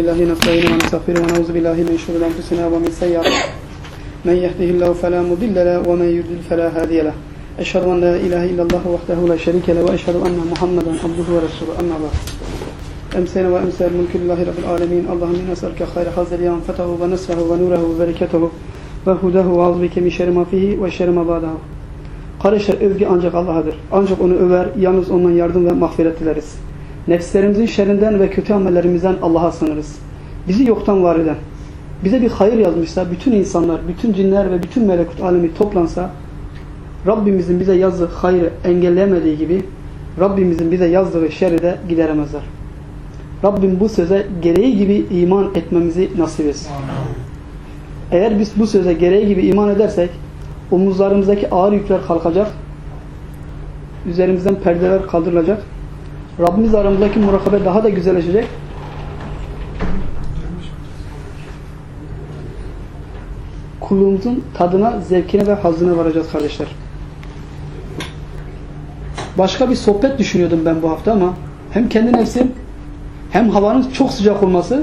بالله نستعين ونستغفر ونعوذ بالله من شرور أنفسنا ومن سيئات من يهده الله فلا مضل له ومن يضلل فلا هادي له أشهد أن لا إله إلا الله وحده لا شريك له وأشهد أن محمدا عبده ورسوله أما بعد أمسينا وأمسى الملك لله رب العالمين اللهم نسألك خير هذا اليوم فتحه ونصره ونوره وبركته وهداه وعوذ بك من شر ما فيه وشر ما بعده Kardeşler övgü ancak Allah'adır. Ancak onu över, yalnız ondan yardım ve mağfiret dileriz. Nefislerimizin şerrinden ve kötü amellerimizden Allah'a sığınırız. Bizi yoktan var eden, bize bir hayır yazmışsa, bütün insanlar, bütün cinler ve bütün melekut alemi toplansa, Rabbimizin bize yazdığı hayrı engelleyemediği gibi, Rabbimizin bize yazdığı şerri de gideremezler. Rabbim bu söze gereği gibi iman etmemizi nasip etsin. Eğer biz bu söze gereği gibi iman edersek, omuzlarımızdaki ağır yükler kalkacak, üzerimizden perdeler kaldırılacak, Rabbimiz aramızdaki murakabe daha da güzelleşecek. Kulluğumuzun tadına, zevkine ve hazına varacağız kardeşler. Başka bir sohbet düşünüyordum ben bu hafta ama hem kendi nefsim hem havanın çok sıcak olması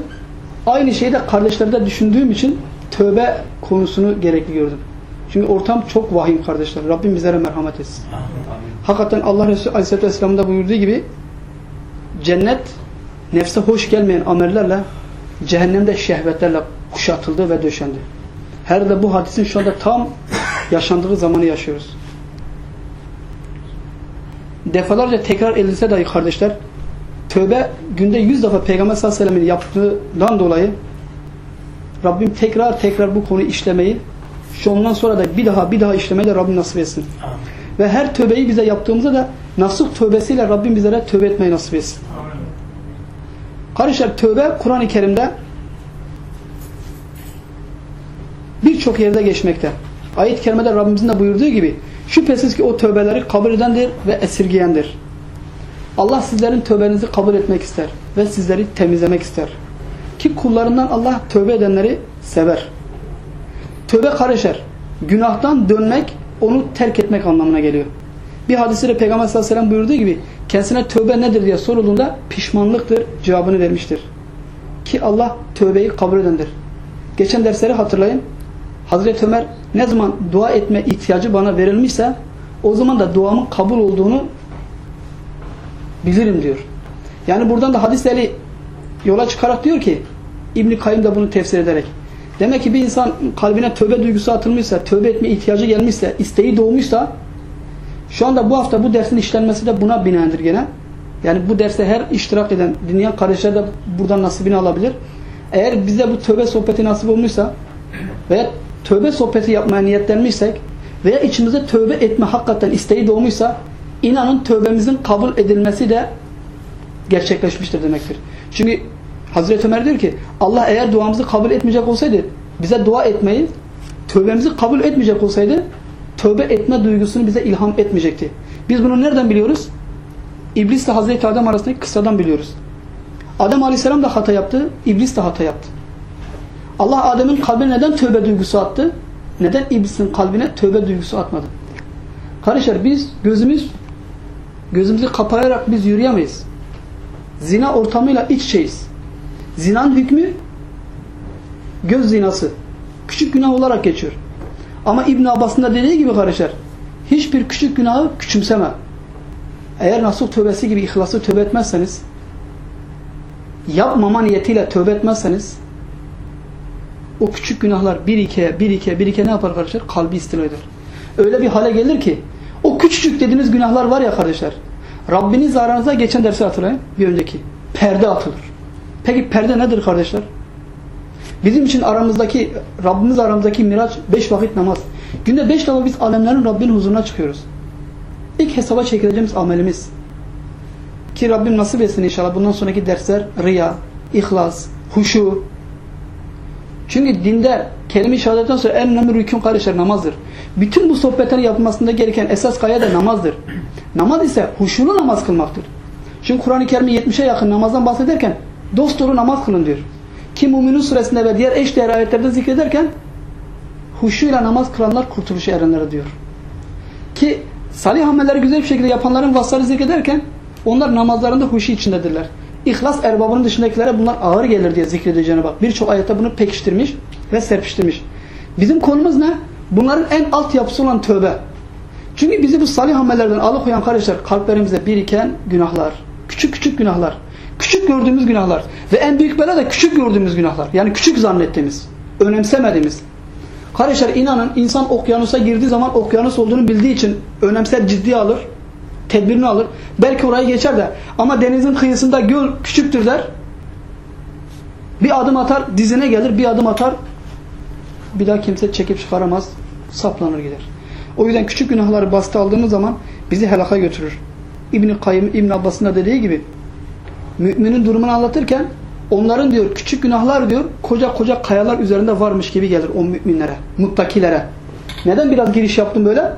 aynı şeyi de kardeşlerde düşündüğüm için tövbe konusunu gerekli gördüm. Çünkü ortam çok vahim kardeşler. Rabbim bizlere merhamet etsin. Hakikaten Allah Resulü Aleyhisselatü Vesselam'da buyurduğu gibi cennet nefse hoş gelmeyen amellerle cehennemde şehvetlerle kuşatıldı ve döşendi. Her de bu hadisin şu anda tam yaşandığı zamanı yaşıyoruz. Defalarca tekrar edilse dahi kardeşler tövbe günde yüz defa Peygamber sallallahu aleyhi ve sellem'in yaptığından dolayı Rabbim tekrar tekrar bu konuyu işlemeyi şu ondan sonra da bir daha bir daha işlemeyi de Rabbim nasip etsin. Ve her tövbeyi bize yaptığımızda da nasuh tövbesiyle Rabbim bizlere tövbe etmeyi nasip etsin. Kardeşler tövbe Kur'an-ı Kerim'de birçok yerde geçmekte. Ayet-i Kerime'de Rabbimizin de buyurduğu gibi şüphesiz ki o tövbeleri kabul edendir ve esirgeyendir. Allah sizlerin tövbenizi kabul etmek ister ve sizleri temizlemek ister. Ki kullarından Allah tövbe edenleri sever. Tövbe karışır. Günahtan dönmek, onu terk etmek anlamına geliyor. Bir hadisinde Peygamber sallallahu aleyhi ve sellem buyurduğu gibi kendisine tövbe nedir diye sorulduğunda pişmanlıktır cevabını vermiştir. Ki Allah tövbeyi kabul edendir. Geçen dersleri hatırlayın. Hazreti Ömer ne zaman dua etme ihtiyacı bana verilmişse o zaman da duamın kabul olduğunu bilirim diyor. Yani buradan da hadisleri yola çıkarak diyor ki İbn-i Kayyum da bunu tefsir ederek Demek ki bir insan kalbine tövbe duygusu atılmışsa, tövbe etme ihtiyacı gelmişse, isteği doğmuşsa şu anda bu hafta bu dersin işlenmesi de buna binaendir gene. Yani bu derste her iştirak eden, dinleyen kardeşler de buradan nasibini alabilir. Eğer bize bu tövbe sohbeti nasip olmuşsa veya tövbe sohbeti yapmaya niyetlenmişsek veya içimize tövbe etme hakikaten isteği doğmuşsa inanın tövbemizin kabul edilmesi de gerçekleşmiştir demektir. Çünkü Hazreti Ömer diyor ki Allah eğer duamızı kabul etmeyecek olsaydı bize dua etmeyi tövbemizi kabul etmeyecek olsaydı tövbe etme duygusunu bize ilham etmeyecekti. Biz bunu nereden biliyoruz? İblis ile Hazreti Adem arasındaki kıssadan biliyoruz. Adem Aleyhisselam da hata yaptı, İblis de hata yaptı. Allah Adem'in kalbine neden tövbe duygusu attı? Neden İblis'in kalbine tövbe duygusu atmadı? Kardeşler biz gözümüz gözümüzü kapayarak biz yürüyemeyiz. Zina ortamıyla iç içeyiz. Zinanın hükmü göz zinası. Küçük günah olarak geçiyor. Ama İbn Abbas'ın da dediği gibi kardeşler hiçbir küçük günahı küçümseme. Eğer nasıl tövbesi gibi ihlası tövbe etmezseniz yapmama niyetiyle tövbe etmezseniz o küçük günahlar bir iki bir iki bir iki ne yapar kardeşler? Kalbi istila eder. Öyle bir hale gelir ki o küçücük dediğiniz günahlar var ya kardeşler. Rabbiniz aranızda geçen dersi hatırlayın. Bir önceki. Perde atılır. Peki perde nedir kardeşler? Bizim için aramızdaki, Rabbimiz aramızdaki miraç beş vakit namaz. Günde beş defa biz alemlerin Rabbinin huzuruna çıkıyoruz. İlk hesaba çekileceğimiz amelimiz. Ki Rabbim nasip etsin inşallah bundan sonraki dersler riya, ihlas, huşu. Çünkü dinde kelime-i şehadetten sonra en önemli rükün kardeşler namazdır. Bütün bu sohbetlerin yapılmasında gereken esas kaya da namazdır. Namaz ise huşulu namaz kılmaktır. Çünkü Kur'an-ı Kerim'in 70'e yakın namazdan bahsederken dost doğru namaz kılın diyor. Ki Müminun suresinde ve diğer eş değer ayetlerde zikrederken huşuyla namaz kılanlar kurtuluşa erenler diyor. Ki salih amelleri güzel bir şekilde yapanların vasıfları zikrederken onlar namazlarında huşu içindedirler. İhlas erbabının dışındakilere bunlar ağır gelir diye zikrediyor Cenab-ı Hak. Birçok ayette bunu pekiştirmiş ve serpiştirmiş. Bizim konumuz ne? Bunların en alt yapısı olan tövbe. Çünkü bizi bu salih amellerden alıkoyan kardeşler kalplerimizde biriken günahlar. Küçük küçük günahlar. Küçük gördüğümüz günahlar. Ve en büyük bela da küçük gördüğümüz günahlar. Yani küçük zannettiğimiz. Önemsemediğimiz. Kardeşler inanın insan okyanusa girdiği zaman okyanus olduğunu bildiği için önemser ciddiye alır. Tedbirini alır. Belki orayı geçer de ama denizin kıyısında göl küçüktür der. Bir adım atar dizine gelir bir adım atar bir daha kimse çekip çıkaramaz saplanır gider. O yüzden küçük günahları bastı aldığımız zaman bizi helaka götürür. İbn-i Kayyım, İbn Abbas'ın da dediği gibi müminin durumunu anlatırken onların diyor küçük günahlar diyor koca koca kayalar üzerinde varmış gibi gelir o müminlere, muttakilere. Neden biraz giriş yaptım böyle?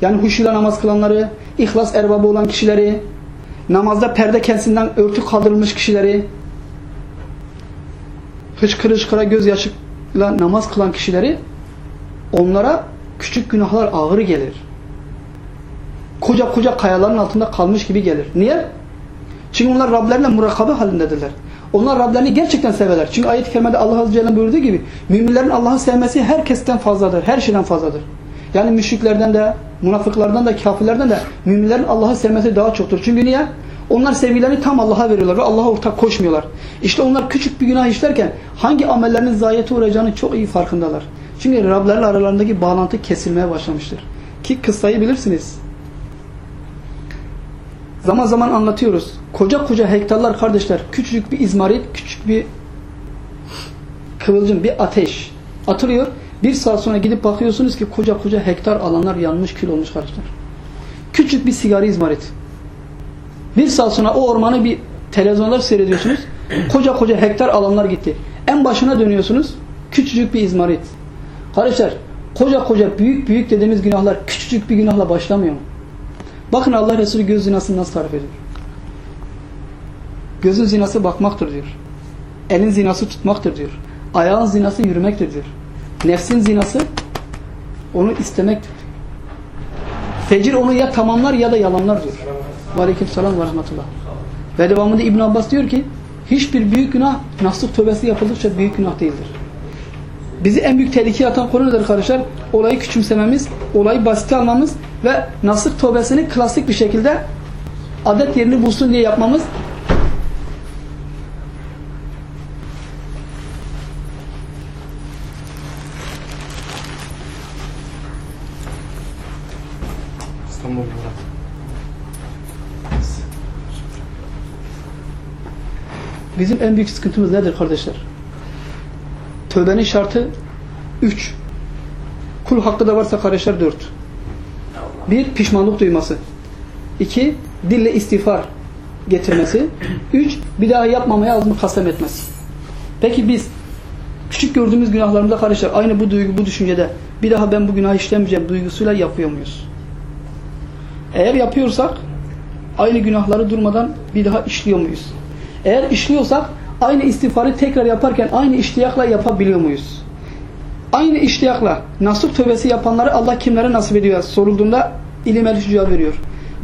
Yani huşuyla namaz kılanları, ihlas erbabı olan kişileri, namazda perde kendisinden örtü kaldırılmış kişileri, hıçkırı hıçkıra gözyaşıyla namaz kılan kişileri onlara küçük günahlar ağır gelir. Koca koca kayaların altında kalmış gibi gelir. Niye? Çünkü onlar Rablerle murakabe halindedirler. Onlar Rablerini gerçekten severler. Çünkü ayet-i kerimede Allah Azze ve Celle buyurduğu gibi müminlerin Allah'ı sevmesi herkesten fazladır. Her şeyden fazladır. Yani müşriklerden de, münafıklardan da, kafirlerden de müminlerin Allah'ı sevmesi daha çoktur. Çünkü niye? Onlar sevgilerini tam Allah'a veriyorlar ve Allah'a ortak koşmuyorlar. İşte onlar küçük bir günah işlerken hangi amellerinin zayiate uğrayacağını çok iyi farkındalar. Çünkü Rablerle aralarındaki bağlantı kesilmeye başlamıştır. Ki kıssayı bilirsiniz. Zaman zaman anlatıyoruz. Koca koca hektarlar kardeşler, küçücük bir izmarit, küçük bir kıvılcım, bir ateş atılıyor. Bir saat sonra gidip bakıyorsunuz ki koca koca hektar alanlar yanmış, kül olmuş kardeşler. Küçük bir sigara izmarit. Bir saat sonra o ormanı bir televizyonda seyrediyorsunuz. Koca koca hektar alanlar gitti. En başına dönüyorsunuz. Küçücük bir izmarit. Kardeşler koca koca büyük büyük dediğimiz günahlar küçücük bir günahla başlamıyor mu? Bakın Allah Resulü göz zinasını nasıl tarif ediyor. Gözün zinası bakmaktır diyor. Elin zinası tutmaktır diyor. Ayağın zinası yürümektir diyor. Nefsin zinası onu istemektir. Fecir onu ya tamamlar ya da yalanlar diyor. Aleyküm selam ve rahmetullah. Ve devamında İbn Abbas diyor ki hiçbir büyük günah nasuh tövbesi yapıldıkça büyük günah değildir. Bizi en büyük tehlikeye atan konu nedir kardeşler? Olayı küçümsememiz, olayı basite almamız ve nasıl tövbesini klasik bir şekilde adet yerini bulsun diye yapmamız İstanbul. Bizim en büyük sıkıntımız nedir kardeşler? Tövbenin şartı 3. Kul hakkı da varsa kardeşler 4. Bir, pişmanlık duyması. İki, dille istiğfar getirmesi. Üç, bir daha yapmamaya azmı kasem etmesi. Peki biz küçük gördüğümüz günahlarımızda kardeşler aynı bu duygu, bu düşüncede bir daha ben bu günah işlemeyeceğim duygusuyla yapıyor muyuz? Eğer yapıyorsak aynı günahları durmadan bir daha işliyor muyuz? Eğer işliyorsak aynı istiğfarı tekrar yaparken aynı iştiyakla yapabiliyor muyuz? Aynı iştiyakla nasuh tövbesi yapanları Allah kimlere nasip ediyor? Sorulduğunda ilim el cevap veriyor.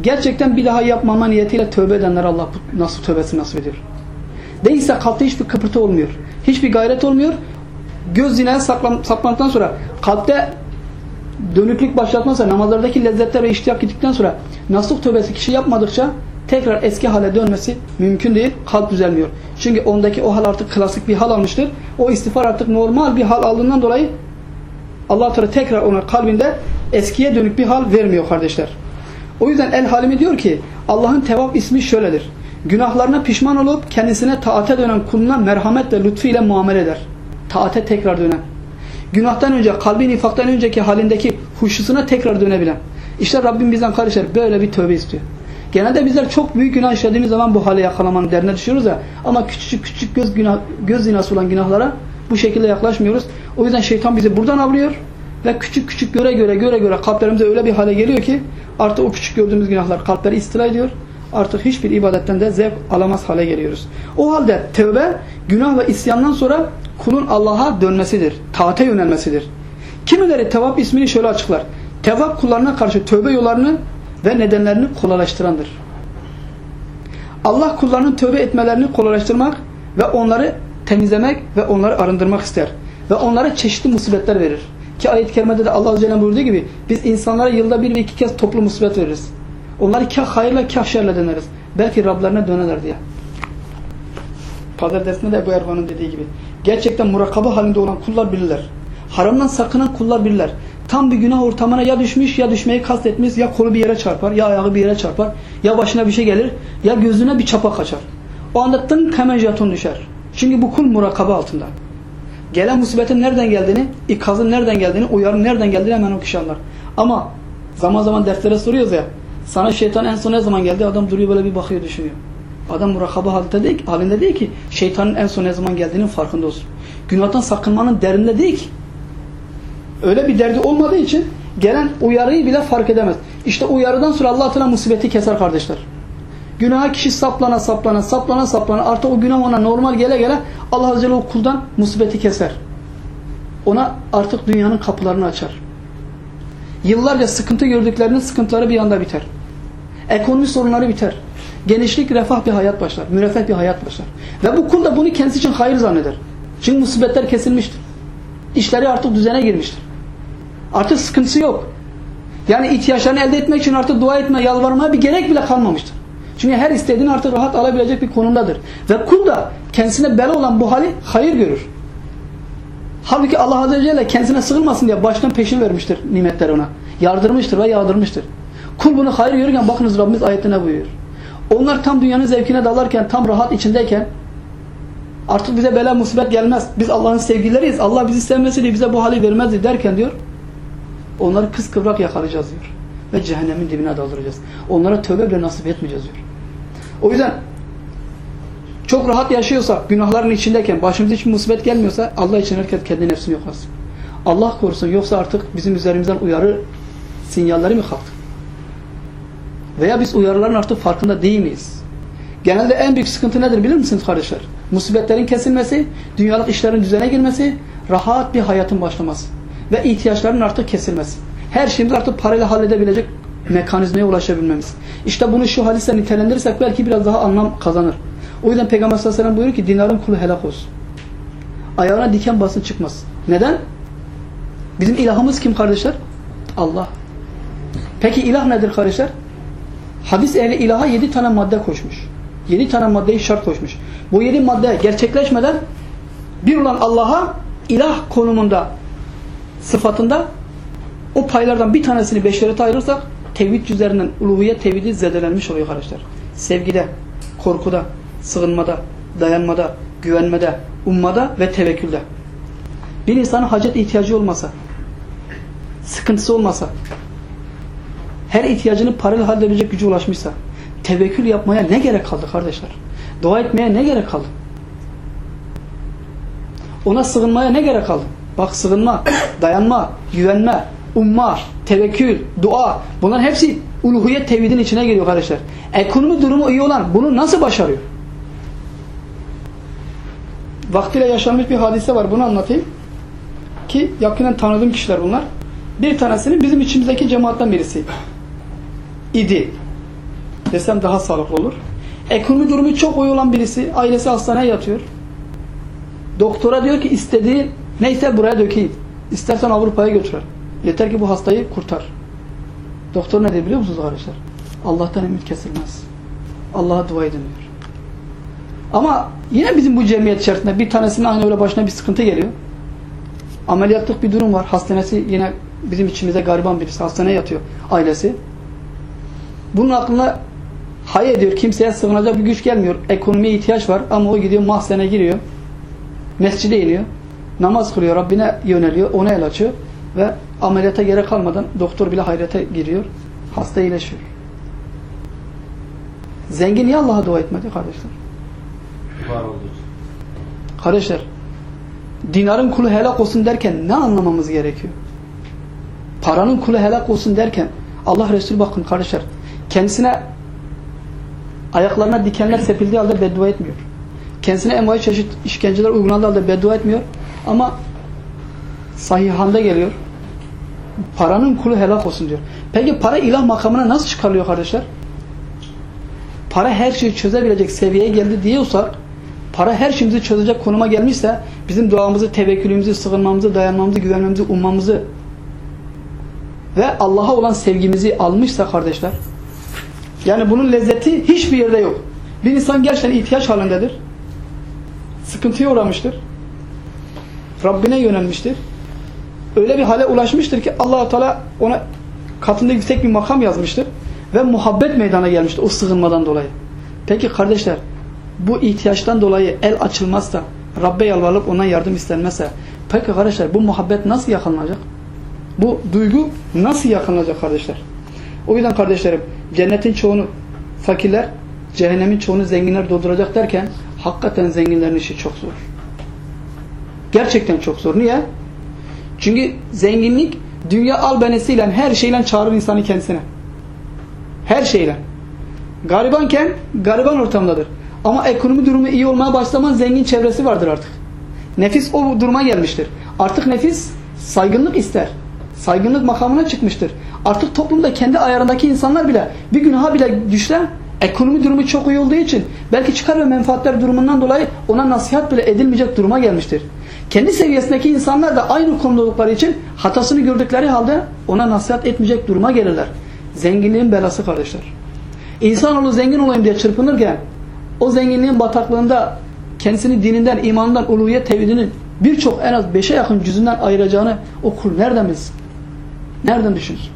Gerçekten bir daha yapmama niyetiyle tövbe edenlere Allah nasuh tövbesi nasip ediyor. Değilse kalpte hiçbir kıpırtı olmuyor. Hiçbir gayret olmuyor. Göz zinaya saplan, saplandıktan sonra kalpte dönüklük başlatmazsa namazlardaki lezzetler ve iştiyak gittikten sonra nasuh tövbesi kişi yapmadıkça tekrar eski hale dönmesi mümkün değil. Kalp düzelmiyor. Çünkü ondaki o hal artık klasik bir hal almıştır. O istiğfar artık normal bir hal aldığından dolayı Allah Teala tekrar ona kalbinde eskiye dönük bir hal vermiyor kardeşler. O yüzden El Halimi diyor ki Allah'ın Tevab ismi şöyledir. Günahlarına pişman olup kendisine taate dönen kuluna merhamet ve lütfu ile muamele eder. Taate tekrar dönen. Günahtan önce, kalbi nifaktan önceki halindeki huşusuna tekrar dönebilen. İşte Rabbim bizden kardeşler böyle bir tövbe istiyor. Genelde bizler çok büyük günah işlediğimiz zaman bu hale yakalamanın derdine düşüyoruz ya. Ama küçük küçük göz, günah, göz zinası olan günahlara bu şekilde yaklaşmıyoruz. O yüzden şeytan bizi buradan avlıyor. Ve küçük küçük göre göre göre göre kalplerimize öyle bir hale geliyor ki artık o küçük gördüğümüz günahlar kalpleri istila ediyor. Artık hiçbir ibadetten de zevk alamaz hale geliyoruz. O halde tövbe günah ve isyandan sonra kulun Allah'a dönmesidir. Taate yönelmesidir. Kimileri tevap ismini şöyle açıklar. Tevap kullarına karşı tövbe yollarını ve nedenlerini kolaylaştırandır. Allah kullarının tövbe etmelerini kolaylaştırmak ve onları temizlemek ve onları arındırmak ister. Ve onlara çeşitli musibetler verir. Ki ayet-i kerimede de Allah Azze ve buyurduğu gibi biz insanlara yılda bir ve iki kez toplu musibet veririz. Onları kah hayırla kah şerle döneriz. Belki Rablerine dönerler diye. Pazar dersinde de Ebu Ervan'ın dediği gibi. Gerçekten murakaba halinde olan kullar bilirler. Haramdan sakınan kullar bilirler. Tam bir günah ortamına ya düşmüş ya düşmeyi kastetmiş ya kolu bir yere çarpar ya ayağı bir yere çarpar ya başına bir şey gelir ya gözüne bir çapa kaçar. O anda tınk hemen jeton düşer. Çünkü bu kul murakaba altında. Gelen musibetin nereden geldiğini, ikazın nereden geldiğini, uyarın nereden geldiğini hemen o kişi anlar. Ama zaman zaman derslere soruyoruz ya, sana şeytan en son ne zaman geldi? Adam duruyor böyle bir bakıyor düşünüyor. Adam murakaba halinde değil, halinde değil ki şeytanın en son ne zaman geldiğinin farkında olsun. Günahtan sakınmanın derinde değil ki. Öyle bir derdi olmadığı için gelen uyarıyı bile fark edemez. İşte uyarıdan sonra Allah Teala musibeti keser kardeşler. Günaha kişi saplana saplana saplana saplana artık o günah ona normal gele gele Allah Azze ve kuldan musibeti keser. Ona artık dünyanın kapılarını açar. Yıllarca sıkıntı gördüklerinin sıkıntıları bir anda biter. Ekonomi sorunları biter. Genişlik, refah bir hayat başlar. Müreffeh bir hayat başlar. Ve bu kul da bunu kendisi için hayır zanneder. Çünkü musibetler kesilmiştir. İşleri artık düzene girmiştir. Artık sıkıntısı yok. Yani ihtiyaçlarını elde etmek için artık dua etme, yalvarmaya bir gerek bile kalmamıştır. Çünkü her istediğini artık rahat alabilecek bir konumdadır. Ve kul da kendisine bela olan bu hali hayır görür. Halbuki Allah Azze ve Celle kendisine sığılmasın diye baştan peşin vermiştir nimetleri ona. Yardırmıştır ve yağdırmıştır. Kul bunu hayır görürken bakınız Rabbimiz ayetine buyuruyor. Onlar tam dünyanın zevkine dalarken, tam rahat içindeyken artık bize bela musibet gelmez. Biz Allah'ın sevgilileriyiz. Allah bizi sevmeseydi bize bu hali vermezdi derken diyor. Onları kıskıvrak yakalayacağız diyor. Ve cehennemin dibine daldıracağız. Onlara tövbe bile nasip etmeyeceğiz diyor. O yüzden çok rahat yaşıyorsa, günahların içindeyken, başımıza hiçbir musibet gelmiyorsa Allah için herkes kendi nefsini yoklasın. Allah korusun yoksa artık bizim üzerimizden uyarı sinyalleri mi kalktı? Veya biz uyarıların artık farkında değil miyiz? Genelde en büyük sıkıntı nedir bilir misiniz kardeşler? Musibetlerin kesilmesi, dünyalık işlerin düzene girmesi, rahat bir hayatın başlaması ve ihtiyaçların artık kesilmesi. Her şeyimizi artık parayla halledebilecek mekanizmaya ulaşabilmemiz. İşte bunu şu hadisle nitelendirirsek belki biraz daha anlam kazanır. O yüzden Peygamber sallallahu aleyhi ve sellem buyuruyor ki dinarın kulu helak olsun. Ayağına diken basın çıkmaz. Neden? Bizim ilahımız kim kardeşler? Allah. Peki ilah nedir kardeşler? Hadis ehli ilaha yedi tane madde koşmuş. Yedi tane maddeyi şart koşmuş. Bu yedi madde gerçekleşmeden bir olan Allah'a ilah konumunda sıfatında o paylardan bir tanesini beşerete ayırırsak tevhid üzerinden uluhiyet tevhidi zedelenmiş oluyor kardeşler. Sevgide, korkuda, sığınmada, dayanmada, güvenmede, ummada ve tevekkülde. Bir insanın hacet ihtiyacı olmasa, sıkıntısı olmasa, her ihtiyacını parayla halledebilecek gücü ulaşmışsa, tevekkül yapmaya ne gerek kaldı kardeşler? Dua etmeye ne gerek kaldı? Ona sığınmaya ne gerek kaldı? Bak sığınma, dayanma, güvenme, umma, tevekkül, dua bunların hepsi uluhiyet tevhidin içine giriyor kardeşler. Ekonomi durumu iyi olan bunu nasıl başarıyor? Vaktiyle yaşanmış bir hadise var bunu anlatayım. Ki yakinen tanıdığım kişiler bunlar. Bir tanesinin bizim içimizdeki cemaatten birisi idi. Desem daha sağlıklı olur. Ekonomi durumu çok iyi olan birisi. Ailesi hastaneye yatıyor. Doktora diyor ki istediği neyse buraya dökeyim. İstersen Avrupa'ya götür. Yeter ki bu hastayı kurtar. Doktor ne diyor biliyor musunuz arkadaşlar? Allah'tan ümit kesilmez. Allah'a dua edin diyor. Ama yine bizim bu cemiyet içerisinde bir tanesinin aynı öyle başına bir sıkıntı geliyor. Ameliyatlık bir durum var. Hastanesi yine bizim içimizde gariban birisi. Hastaneye yatıyor ailesi. Bunun aklına hay ediyor. Kimseye sığınacak bir güç gelmiyor. Ekonomiye ihtiyaç var ama o gidiyor mahzene giriyor. Mescide iniyor. Namaz kılıyor. Rabbine yöneliyor. Ona el açıyor. Ve ameliyata gerek kalmadan doktor bile hayrete giriyor. Hasta iyileşiyor. Zengin niye Allah'a dua etmedi kardeşler? Var olduğu Kardeşler dinarın kulu helak olsun derken ne anlamamız gerekiyor? Paranın kulu helak olsun derken Allah Resulü bakın kardeşler kendisine ayaklarına dikenler sepildiği halde beddua etmiyor. Kendisine envai çeşit işkenceler uygulandığı halde beddua etmiyor. Ama sahihanda geliyor. Paranın kulu helak olsun diyor. Peki para ilah makamına nasıl çıkarılıyor kardeşler? para her şeyi çözebilecek seviyeye geldi diyorsak para her şeyimizi çözecek konuma gelmişse bizim duamızı, tevekkülümüzü, sığınmamızı, dayanmamızı, güvenmemizi, ummamızı ve Allah'a olan sevgimizi almışsa kardeşler yani bunun lezzeti hiçbir yerde yok. Bir insan gerçekten ihtiyaç halindedir. Sıkıntıya uğramıştır. Rabbine yönelmiştir. Öyle bir hale ulaşmıştır ki allah Teala ona katında yüksek bir makam yazmıştır. Ve muhabbet meydana gelmiştir o sığınmadan dolayı. Peki kardeşler bu ihtiyaçtan dolayı el açılmazsa Rabbe yalvarıp ondan yardım istenmezse peki kardeşler bu muhabbet nasıl yakalanacak? Bu duygu nasıl yakalanacak kardeşler? O yüzden kardeşlerim cennetin çoğunu fakirler, cehennemin çoğunu zenginler dolduracak derken hakikaten zenginlerin işi çok zor. Gerçekten çok zor. Niye? Çünkü zenginlik dünya albenesiyle her şeyle çağırır insanı kendisine. Her şeyle. Garibanken gariban ortamdadır. Ama ekonomi durumu iyi olmaya başlaman zengin çevresi vardır artık. Nefis o duruma gelmiştir. Artık nefis saygınlık ister. Saygınlık makamına çıkmıştır. Artık toplumda kendi ayarındaki insanlar bile bir günaha bile düşse ekonomi durumu çok iyi olduğu için belki çıkar ve menfaatler durumundan dolayı ona nasihat bile edilmeyecek duruma gelmiştir. Kendi seviyesindeki insanlar da aynı konuda oldukları için hatasını gördükleri halde ona nasihat etmeyecek duruma gelirler. Zenginliğin belası kardeşler. İnsanoğlu zengin olayım diye çırpınırken o zenginliğin bataklığında kendisini dininden, imanından, uluhiyet tevhidinin birçok en az beşe yakın cüzünden ayıracağını o kul nereden bilsin? Nereden düşünsün?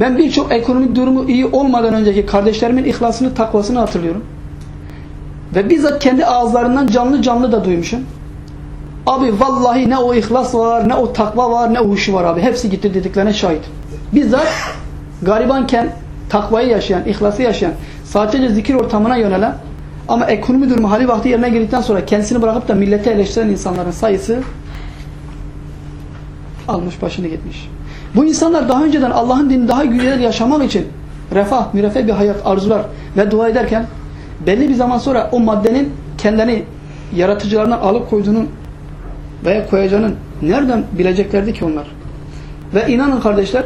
Ben birçok ekonomik durumu iyi olmadan önceki kardeşlerimin ihlasını, takvasını hatırlıyorum. Ve bizzat kendi ağızlarından canlı canlı da duymuşum. Abi vallahi ne o ihlas var, ne o takva var, ne o huşu var abi. Hepsi gitti dediklerine şahit. Bizzat garibanken takvayı yaşayan, ihlası yaşayan, sadece zikir ortamına yönelen ama ekonomi durumu hali vakti yerine girdikten sonra kendisini bırakıp da milleti eleştiren insanların sayısı almış başını gitmiş. Bu insanlar daha önceden Allah'ın dinini daha güzel yaşamak için refah, müreffeh bir hayat arzular ve dua ederken belli bir zaman sonra o maddenin kendilerini yaratıcılarından alıp koyduğunun veya koyacağının nereden bileceklerdi ki onlar? Ve inanın kardeşler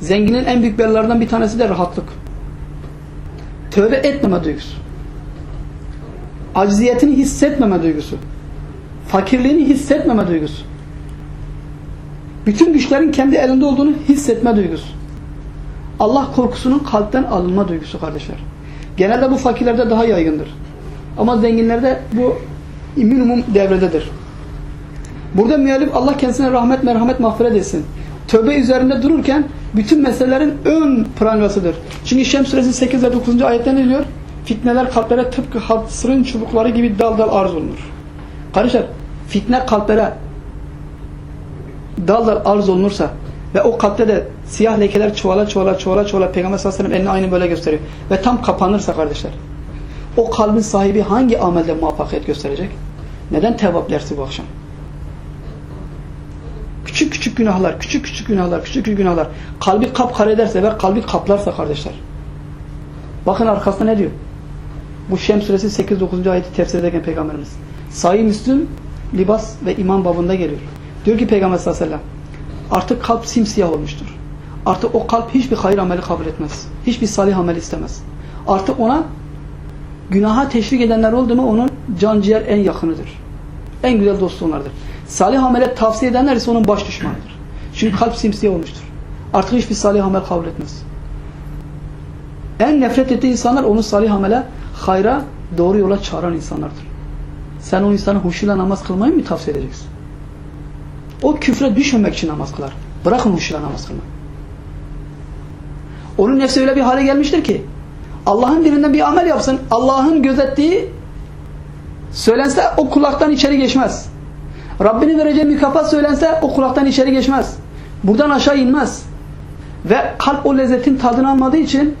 zenginin en büyük belalarından bir tanesi de rahatlık. Tövbe etmeme duygusu. Acziyetini hissetmeme duygusu. Fakirliğini hissetmeme duygusu. Bütün güçlerin kendi elinde olduğunu hissetme duygusu. Allah korkusunun kalpten alınma duygusu kardeşler. Genelde bu fakirlerde daha yaygındır. Ama zenginlerde bu minimum devrededir. Burada müellif Allah kendisine rahmet, merhamet, mağfiret etsin. Tövbe üzerinde dururken bütün meselelerin ön prangasıdır. Çünkü Şems suresi 8 ve 9. ayette ne diyor? Fitneler kalplere tıpkı hasırın çubukları gibi dal dal arz olunur. Kardeşler fitne kalplere dal dal arz olunursa ve o kalpte de siyah lekeler çuvala çuvala çuvala çuvala Peygamber sallallahu aleyhi ve sellem elini aynı böyle gösteriyor. Ve tam kapanırsa kardeşler o kalbin sahibi hangi amelde muvaffakiyet gösterecek? Neden tevap dersi bu akşam? Küçük küçük günahlar, küçük küçük günahlar, küçük küçük günahlar. Kalbi kapkara ederse ve kalbi kaplarsa kardeşler. Bakın arkasında ne diyor? Bu Şems suresi 8-9. ayeti tefsir ederken Peygamberimiz. Sayı Müslüm libas ve iman babında geliyor. Diyor ki Peygamber sallallahu aleyhi ve sellem artık kalp simsiyah olmuştur. Artık o kalp hiçbir hayır ameli kabul etmez. Hiçbir salih amel istemez. Artık ona günaha teşvik edenler oldu mu onun can ciğer en yakınıdır. En güzel dostu onlardır. Salih amele tavsiye edenler ise onun baş düşmanıdır. Çünkü kalp simsiyah olmuştur. Artık hiçbir salih amel kabul etmez. En nefret ettiği insanlar onu salih amele, hayra, doğru yola çağıran insanlardır. Sen o insana huşuyla namaz kılmayı mı tavsiye edeceksin? O küfre düşmemek için namaz kılar. Bırakın huşuyla namaz kılmayı. Onun nefsi öyle bir hale gelmiştir ki Allah'ın dininden bir amel yapsın. Allah'ın gözettiği söylense o kulaktan içeri geçmez. Rabbinin vereceği mükafat söylense o kulaktan içeri geçmez. Buradan aşağı inmez. Ve kalp o lezzetin tadını almadığı için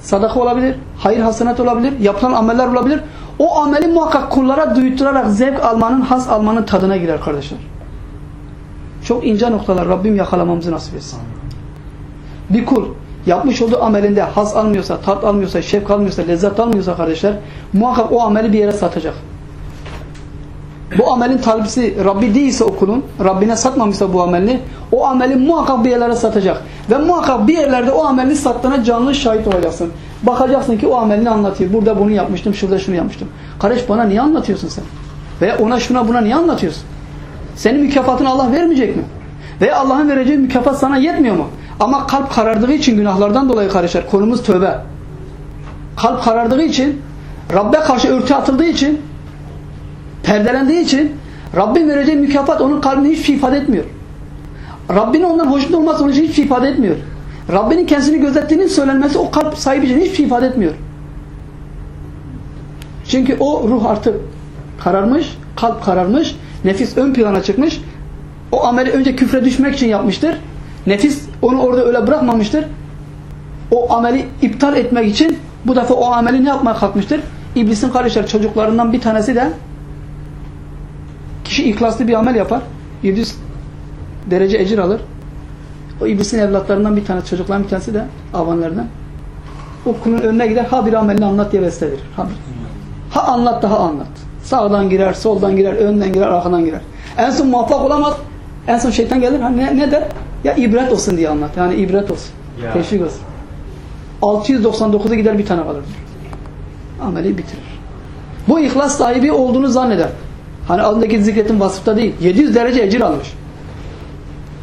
sadaka olabilir, hayır hasenat olabilir, yapılan ameller olabilir. O ameli muhakkak kullara duyutturarak zevk almanın, has almanın tadına girer kardeşler. Çok ince noktalar Rabbim yakalamamızı nasip etsin. Bir kul yapmış olduğu amelinde haz almıyorsa, tat almıyorsa, şevk almıyorsa, lezzet almıyorsa kardeşler muhakkak o ameli bir yere satacak. Bu amelin talipsi Rabbi değilse o kulun, Rabbine satmamışsa bu amelini, o ameli muhakkak bir yerlere satacak. Ve muhakkak bir yerlerde o amelini sattığına canlı şahit olacaksın. Bakacaksın ki o amelini anlatıyor. Burada bunu yapmıştım, şurada şunu yapmıştım. Kardeş bana niye anlatıyorsun sen? Veya ona şuna buna niye anlatıyorsun? Senin mükafatını Allah vermeyecek mi? Veya Allah'ın vereceği mükafat sana yetmiyor mu? Ama kalp karardığı için günahlardan dolayı karışır. Konumuz tövbe. Kalp karardığı için, Rabbe karşı örtü atıldığı için, perdelendiği için Rabbin vereceği mükafat onun kalbine hiçbir şey ifade etmiyor. Rabbinin ondan hoşnut olması onun için hiçbir şey ifade etmiyor. Rabbinin kendisini gözettiğinin söylenmesi o kalp sahibi için hiçbir şey ifade etmiyor. Çünkü o ruh artık kararmış, kalp kararmış, nefis ön plana çıkmış. O ameli önce küfre düşmek için yapmıştır. Nefis onu orada öyle bırakmamıştır. O ameli iptal etmek için bu defa o ameli ne yapmaya kalkmıştır? İblisin kardeşler çocuklarından bir tanesi de kişi ihlaslı bir amel yapar. 700 derece ecir alır. O iblisin evlatlarından bir tanesi, çocukların bir tanesi de avanlardan. O kulun önüne gider, ha bir amelini anlat diye besledir. Ha, ha anlat daha anlat. Sağdan girer, soldan girer, önden girer, arkadan girer. En son muvaffak olamaz. En son şeytan gelir. Ha, ne, ne der? Ya ibret olsun diye anlat. Yani ibret olsun. Ya. Teşvik olsun. 699'u gider bir tane kalır. Ameli bitirir. Bu ihlas sahibi olduğunu zanneder. Hani adındaki zikretin vasıfta değil. 700 derece ecir almış.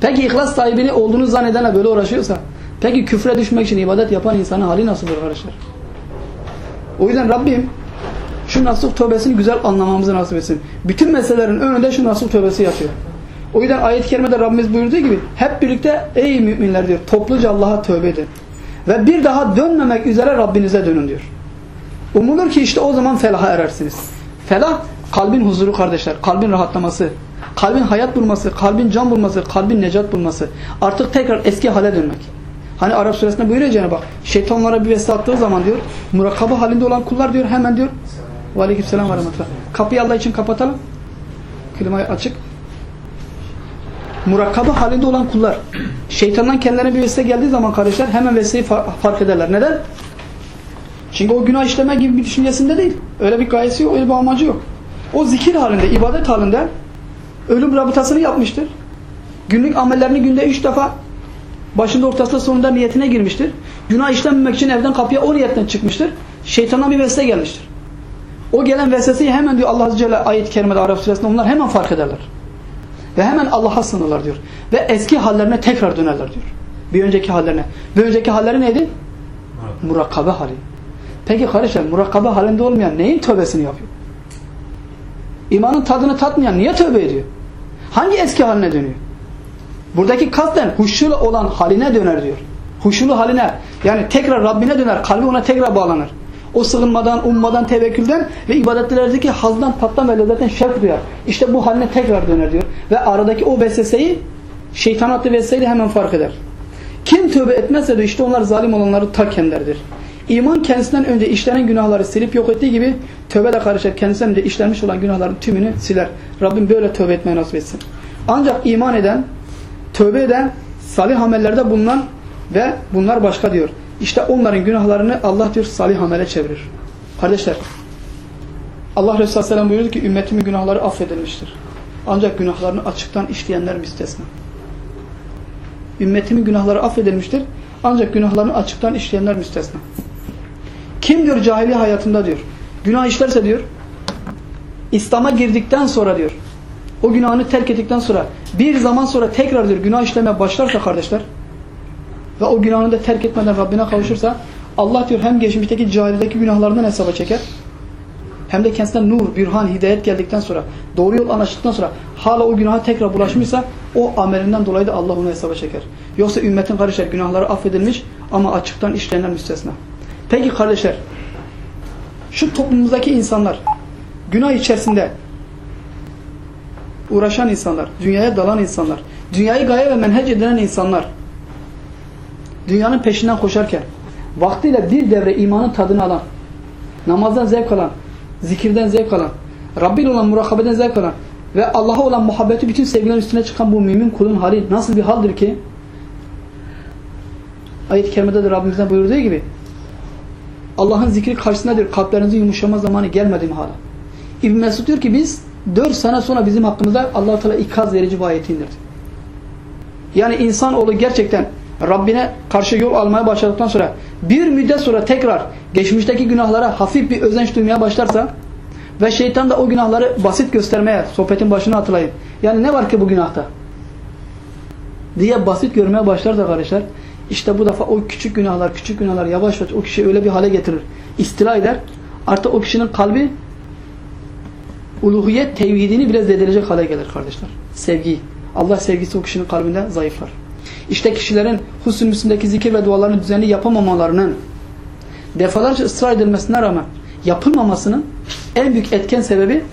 Peki ihlas sahibini olduğunu zannedenle böyle uğraşıyorsa peki küfre düşmek için ibadet yapan insanın hali nasıldır arkadaşlar? O yüzden Rabbim şu nasuh tövbesini güzel anlamamızı nasip etsin. Bütün meselelerin önünde şu nasuh tövbesi yatıyor. O yüzden ayet-i kerimede Rabbimiz buyurduğu gibi hep birlikte ey müminler diyor topluca Allah'a tövbe edin. Ve bir daha dönmemek üzere Rabbinize dönün diyor. Umulur ki işte o zaman felaha erersiniz. Felah kalbin huzuru kardeşler, kalbin rahatlaması, kalbin hayat bulması, kalbin can bulması, kalbin necat bulması. Artık tekrar eski hale dönmek. Hani Arap suresinde buyuruyor Cenab-ı Hak. Şeytanlara bir vesile attığı zaman diyor, murakaba halinde olan kullar diyor hemen diyor. Ve aleykümselam ve rahmetullah. Kapıyı Allah için kapatalım. Klimayı açık. Murakaba halinde olan kullar. Şeytandan kendilerine bir vesile geldiği zaman kardeşler hemen vesileyi fa- fark ederler. Neden? Çünkü o günah işleme gibi bir düşüncesinde değil. Öyle bir gayesi yok, öyle bir amacı yok. O zikir halinde, ibadet halinde ölüm rabıtasını yapmıştır. Günlük amellerini günde üç defa başında ortasında sonunda niyetine girmiştir. Günah işlenmemek için evden kapıya o niyetten çıkmıştır. Şeytandan bir vesile gelmiştir. O gelen vesveseyi hemen diyor Allah Azze Celle ayet-i kerimede Arap suresinde onlar hemen fark ederler. Ve hemen Allah'a sığınırlar diyor. Ve eski hallerine tekrar dönerler diyor. Bir önceki hallerine. Bir önceki halleri neydi? Murakabe hali. Peki kardeşler murakabe halinde olmayan neyin tövbesini yapıyor? İmanın tadını tatmayan niye tövbe ediyor? Hangi eski haline dönüyor? Buradaki kasten huşşulu olan haline döner diyor. Huşşulu haline yani tekrar Rabbine döner. Kalbi ona tekrar bağlanır. O sığınmadan, ummadan, tevekkülden ve ibadetlerdeki hazdan, tattan ve lezzetten şevk duyar. İşte bu haline tekrar döner diyor. Ve aradaki o vesveseyi şeytan attığı vesveseyi hemen fark eder. Kim tövbe etmezse de işte onlar zalim olanları ta kendileridir. İman kendisinden önce işlenen günahları silip yok ettiği gibi tövbe de karışır. Kendisinden önce işlenmiş olan günahların tümünü siler. Rabbim böyle tövbe etmeyi nasip etsin. Ancak iman eden, tövbe eden, salih amellerde bulunan ve bunlar başka diyor. İşte onların günahlarını Allah diyor salih amele çevirir. Kardeşler, Allah Resulü Aleyhisselam buyurdu ki ümmetimin günahları affedilmiştir. Ancak günahlarını açıktan işleyenler müstesna. Ümmetimin günahları affedilmiştir. Ancak günahlarını açıktan işleyenler müstesna. Kim diyor cahiliye hayatında diyor. Günah işlerse diyor. İslam'a girdikten sonra diyor. O günahını terk ettikten sonra bir zaman sonra tekrar diyor günah işlemeye başlarsa kardeşler ve o günahını da terk etmeden Rabbine kavuşursa Allah diyor hem geçmişteki cahiliyedeki günahlarından hesaba çeker hem de kendisine nur, bürhan, hidayet geldikten sonra doğru yol anlaştıktan sonra hala o günaha tekrar bulaşmışsa o amelinden dolayı da Allah onu hesaba çeker. Yoksa ümmetin kardeşler günahları affedilmiş ama açıktan işleyenler müstesna. Peki kardeşler şu toplumumuzdaki insanlar günah içerisinde uğraşan insanlar, dünyaya dalan insanlar, dünyayı gaye ve menhec edilen insanlar dünyanın peşinden koşarken vaktiyle bir devre imanın tadını alan, namazdan zevk alan, zikirden zevk alan, Rabbin olan murakabeden zevk alan ve Allah'a olan muhabbeti bütün sevgilerin üstüne çıkan bu mümin kulun hali nasıl bir haldir ki? Ayet-i kerimede de Rabbimizden buyurduğu gibi Allah'ın zikri karşısında diyor kalplerinizin yumuşama zamanı gelmedi mi hala? İbn Mesud diyor ki biz 4 sene sonra bizim hakkımızda allah Teala ikaz verici bir ayet indirdi. Yani insanoğlu gerçekten Rabbine karşı yol almaya başladıktan sonra bir müddet sonra tekrar geçmişteki günahlara hafif bir özenç duymaya başlarsa ve şeytan da o günahları basit göstermeye sohbetin başına hatırlayın. Yani ne var ki bu günahta? diye basit görmeye başlar da kardeşler. İşte bu defa o küçük günahlar, küçük günahlar yavaş yavaş o kişiyi öyle bir hale getirir. İstila eder. Artık o kişinin kalbi uluhiyet tevhidini bile zedelecek hale gelir kardeşler. Sevgi. Allah sevgisi o kişinin kalbinde zayıflar. İşte kişilerin husn müslümdeki zikir ve dualarını düzenli yapamamalarının defalarca ısrar edilmesine rağmen yapılmamasının en büyük etken sebebi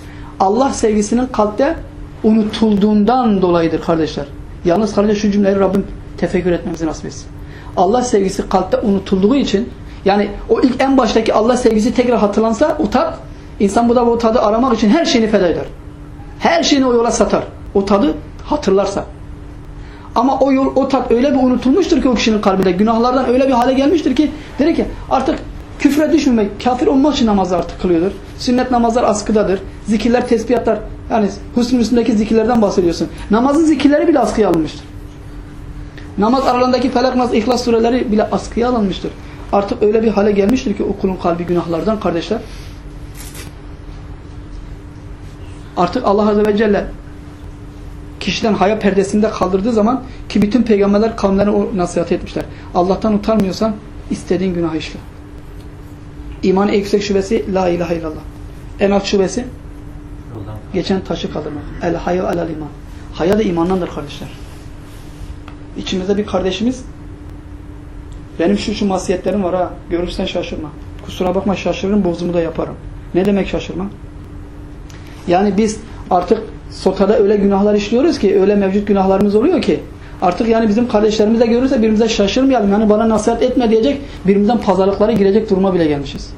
Allah sevgisinin kalpte unutulduğundan dolayıdır kardeşler. Yalnız kardeş şu cümleleri Rabbim tefekkür etmemizi nasip etsin. Allah sevgisi kalpte unutulduğu için yani o ilk en baştaki Allah sevgisi tekrar hatırlansa o tat insan bu da o tadı aramak için her şeyini feda eder. Her şeyini o yola satar. O tadı hatırlarsa. Ama o yol, o tat öyle bir unutulmuştur ki o kişinin kalbinde. Günahlardan öyle bir hale gelmiştir ki dedi ki artık küfre düşmemek, kafir olmak için namazı artık kılıyordur. Sünnet namazlar askıdadır. Zikirler, tesbihatlar yani husn üstündeki zikirlerden bahsediyorsun. Namazın zikirleri bile askıya alınmıştır. Namaz aralarındaki felak, nas, ihlas sureleri bile askıya alınmıştır. Artık öyle bir hale gelmiştir ki o kulun kalbi günahlardan kardeşler. Artık Allah Azze ve Celle kişiden haya perdesinde kaldırdığı zaman ki bütün peygamberler kavimlerine o nasihat etmişler. Allah'tan utanmıyorsan istediğin günah işle. İmanın en yüksek şubesi la ilahe illallah. En alt şubesi geçen taşı kaldırmak. El hayu alel iman. Haya da imandandır kardeşler. İçimizde bir kardeşimiz benim şu şu masiyetlerim var ha. Görürsen şaşırma. Kusura bakma şaşırırım bozumu da yaparım. Ne demek şaşırma? Yani biz artık sotada öyle günahlar işliyoruz ki öyle mevcut günahlarımız oluyor ki artık yani bizim kardeşlerimiz de görürse birbirimize şaşırmayalım. Yani bana nasihat etme diyecek birimizden pazarlıklara girecek duruma bile gelmişiz.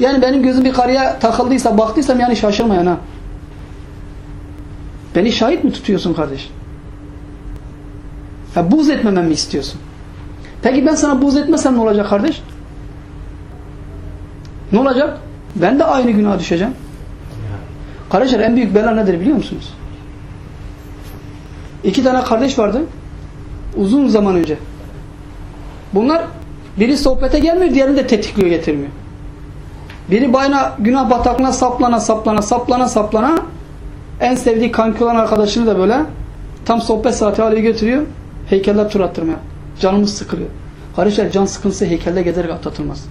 Yani benim gözüm bir karıya takıldıysa baktıysam yani şaşırmayan ha. Beni şahit mi tutuyorsun kardeş? Ya buz etmemem mi istiyorsun? Peki ben sana buz etmesem ne olacak kardeş? Ne olacak? Ben de aynı günaha düşeceğim. Kardeşler en büyük bela nedir biliyor musunuz? İki tane kardeş vardı. Uzun zaman önce. Bunlar biri sohbete gelmiyor, diğerini de tetikliyor getirmiyor. Biri bayna günah bataklığına saplana saplana saplana saplana en sevdiği kanki olan arkadaşını da böyle tam sohbet saati haline götürüyor. Heykeller tur attırmaya. Canımız sıkılıyor. Kardeşler can sıkıntısı heykelde gezerek atlatılmaz.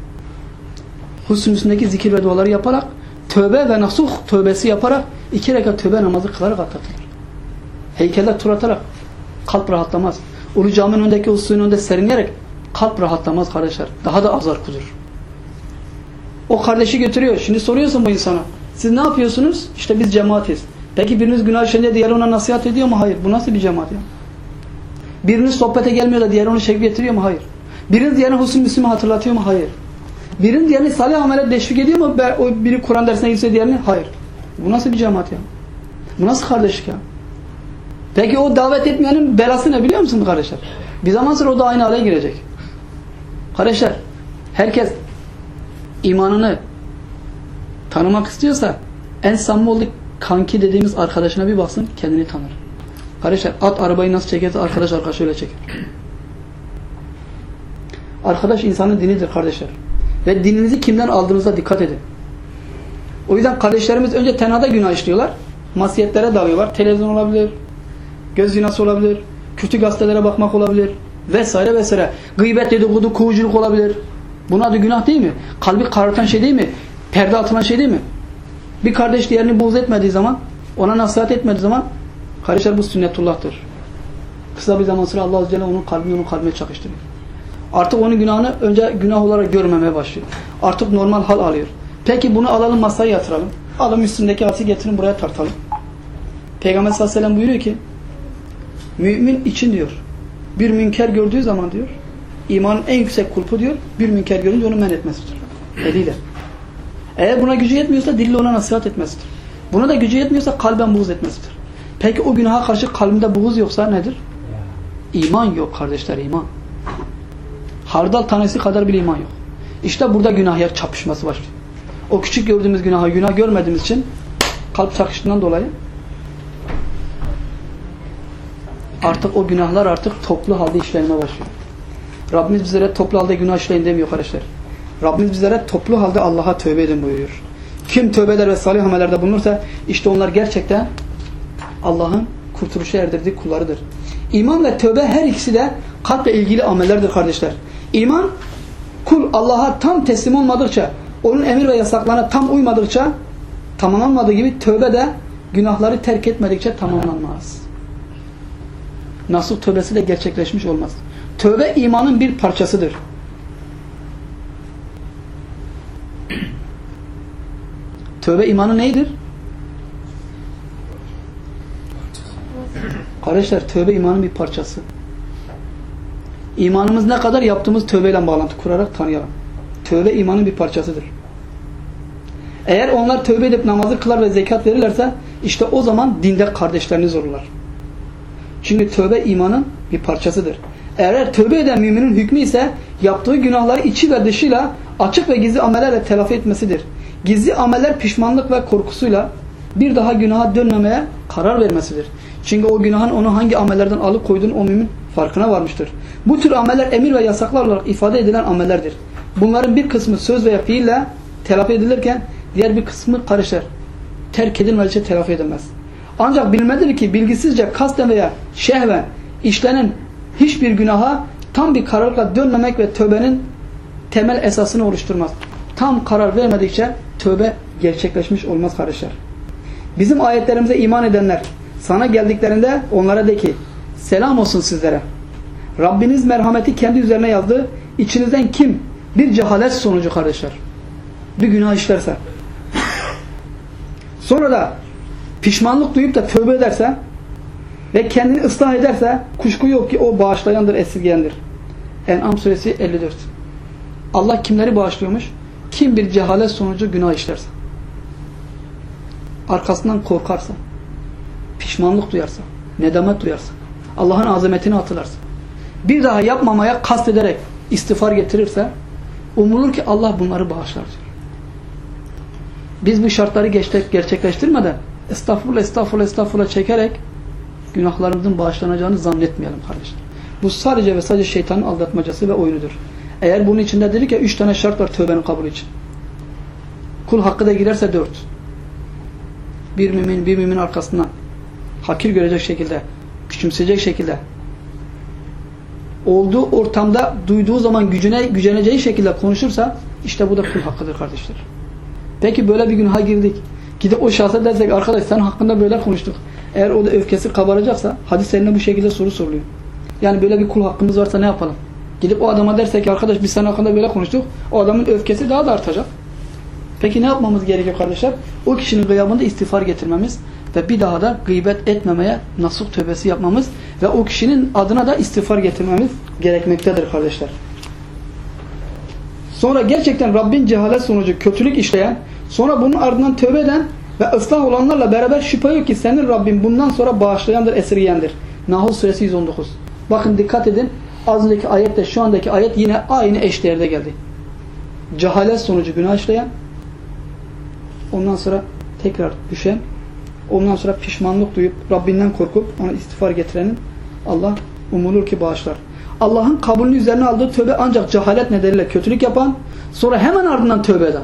Husn üstündeki zikir ve duaları yaparak tövbe ve nasuh tövbesi yaparak iki rekat tövbe namazı kılarak atlatılır. Heykeller tur atarak kalp rahatlamaz. Ulu caminin önündeki o suyun önünde serinleyerek kalp rahatlamaz kardeşler. Daha da azar kudur. O kardeşi götürüyor. Şimdi soruyorsun bu insana. Siz ne yapıyorsunuz? İşte biz cemaatiz. Peki biriniz günah işleyince diğeri ona nasihat ediyor mu? Hayır. Bu nasıl bir cemaat ya? Biriniz sohbete gelmiyor da diğeri onu şevk getiriyor mu? Hayır. Biriniz diğerine husn müslümü hatırlatıyor mu? Hayır. Birinin diğerini salih amele teşvik ediyor mu? O biri Kur'an dersine gitse diğerini? Hayır. Bu nasıl bir cemaat ya? Bu nasıl kardeşlik ya? Peki o davet etmeyenin belası ne biliyor musun kardeşler? Bir zaman sonra o da aynı hale girecek. Kardeşler, herkes imanını tanımak istiyorsa en samimi olduk kanki dediğimiz arkadaşına bir baksın kendini tanır. Kardeşler at arabayı nasıl çekerse arkadaş arkadaş öyle çeker. Arkadaş insanın dinidir kardeşler. Ve dininizi kimden aldığınıza dikkat edin. O yüzden kardeşlerimiz önce tenada günah işliyorlar. Masiyetlere dalıyorlar. Televizyon olabilir. Göz zinası olabilir. Kötü gazetelere bakmak olabilir. Vesaire vesaire. Gıybet dedikodu, kuvuculuk olabilir. Bunun adı günah değil mi? Kalbi karartan şey değil mi? Perde atılan şey değil mi? Bir kardeş diğerini buğz etmediği zaman, ona nasihat etmediği zaman kardeşler bu sünnetullah'tır. Kısa bir zaman sonra Allah Azze ve Celle onun kalbini onun kalbine çakıştırıyor. Artık onun günahını önce günah olarak görmemeye başlıyor. Artık normal hal alıyor. Peki bunu alalım masaya yatıralım. Alın üstündeki hadisi getirin buraya tartalım. Peygamber sallallahu aleyhi ve sellem buyuruyor ki mümin için diyor bir münker gördüğü zaman diyor imanın en yüksek kulpu diyor bir münker görünce onu men etmesidir. Eliyle. Eğer buna gücü yetmiyorsa dille ona nasihat etmesidir. Buna da gücü yetmiyorsa kalben buğz etmesidir. Peki o günaha karşı kalbinde buğz yoksa nedir? İman yok kardeşler iman. Hardal tanesi kadar bile iman yok. İşte burada günah çapışması başlıyor. O küçük gördüğümüz günahı günah görmediğimiz için kalp çakıştığından dolayı artık o günahlar artık toplu halde işlenmeye başlıyor. Rabbimiz bizlere toplu halde günah işleyin demiyor arkadaşlar. Rabbimiz bizlere toplu halde Allah'a tövbe edin buyuruyor. Kim tövbe eder ve salih amellerde bulunursa işte onlar gerçekten Allah'ın kurtuluşa erdirdiği kullarıdır. İman ve tövbe her ikisi de kalple ilgili amellerdir kardeşler. İman kul Allah'a tam teslim olmadıkça, onun emir ve yasaklarına tam uymadıkça tamamlanmadığı gibi tövbe de günahları terk etmedikçe tamamlanmaz. Nasuh tövbesi de gerçekleşmiş olmaz. Tövbe imanın bir parçasıdır. Tövbe imanı neydir? Kardeşler tövbe imanın bir parçası. İmanımız ne kadar yaptığımız tövbeyle bağlantı kurarak tanıyalım. Tövbe imanın bir parçasıdır. Eğer onlar tövbe edip namazı kılar ve zekat verirlerse işte o zaman dinde kardeşleriniz olurlar. Çünkü tövbe imanın bir parçasıdır. Eğer tövbe eden müminin hükmü ise yaptığı günahları içi ve dışıyla açık ve gizli amellerle telafi etmesidir. Gizli ameller pişmanlık ve korkusuyla bir daha günaha dönmemeye karar vermesidir. Çünkü o günahın onu hangi amellerden alıkoyduğunu o mümin farkına varmıştır. Bu tür ameller emir ve yasaklar olarak ifade edilen amellerdir. Bunların bir kısmı söz veya fiille telafi edilirken diğer bir kısmı karışır. Terk edilmedikçe telafi edilmez. Ancak bilmelidir ki bilgisizce kasten veya şehven işlenen hiçbir günaha tam bir kararla dönmemek ve tövbenin temel esasını oluşturmaz. Tam karar vermedikçe tövbe gerçekleşmiş olmaz kardeşler. Bizim ayetlerimize iman edenler sana geldiklerinde onlara de ki selam olsun sizlere. Rabbiniz merhameti kendi üzerine yazdı. İçinizden kim bir cehalet sonucu kardeşler bir günah işlerse sonra da pişmanlık duyup da tövbe ederse ve kendini ıslah ederse kuşku yok ki o bağışlayandır, esirgeyendir. En'am suresi 54. Allah kimleri bağışlıyormuş? Kim bir cehalet sonucu günah işlerse. Arkasından korkarsa, pişmanlık duyarsa, nedamet duyarsa, Allah'ın azametini hatırlarsa, bir daha yapmamaya kast ederek istiğfar getirirse, umulur ki Allah bunları bağışlar. Biz bu şartları gerçekleştirmeden estağfurullah, estağfurullah, estağfurullah çekerek günahlarımızın bağışlanacağını zannetmeyelim kardeşler. Bu sadece ve sadece şeytanın aldatmacası ve oyunudur. Eğer bunun içinde dedik ya üç tane şart var tövbenin kabul için. Kul hakkı da girerse dört. Bir mümin bir mümin arkasından hakir görecek şekilde, küçümseyecek şekilde olduğu ortamda duyduğu zaman gücüne güceneceği şekilde konuşursa işte bu da kul hakkıdır kardeşler. Peki böyle bir günaha girdik. Gidip o şahsa dersek arkadaş sen hakkında böyle konuştuk. Eğer o da öfkesi kabaracaksa hadis eline bu şekilde soru soruluyor. Yani böyle bir kul hakkımız varsa ne yapalım? Gidip o adama dersek arkadaş biz senin hakkında böyle konuştuk. O adamın öfkesi daha da artacak. Peki ne yapmamız gerekiyor kardeşler? O kişinin gıyabında istiğfar getirmemiz ve bir daha da gıybet etmemeye nasuh tövbesi yapmamız ve o kişinin adına da istiğfar getirmemiz gerekmektedir kardeşler. Sonra gerçekten Rabbin cehalet sonucu kötülük işleyen, sonra bunun ardından tövbe eden ve ıslah olanlarla beraber şüphe yok ki senin Rabbin bundan sonra bağışlayandır, esirgeyendir. Nahl suresi 119. Bakın dikkat edin. Az önceki ayetle şu andaki ayet yine aynı eşdeğerde geldi. Cehalet sonucu günah işleyen, ondan sonra tekrar düşen, ondan sonra pişmanlık duyup Rabbinden korkup ona istiğfar getirenin Allah umulur ki bağışlar. Allah'ın kabulünü üzerine aldığı tövbe ancak cehalet nedeniyle kötülük yapan, sonra hemen ardından tövbe eden.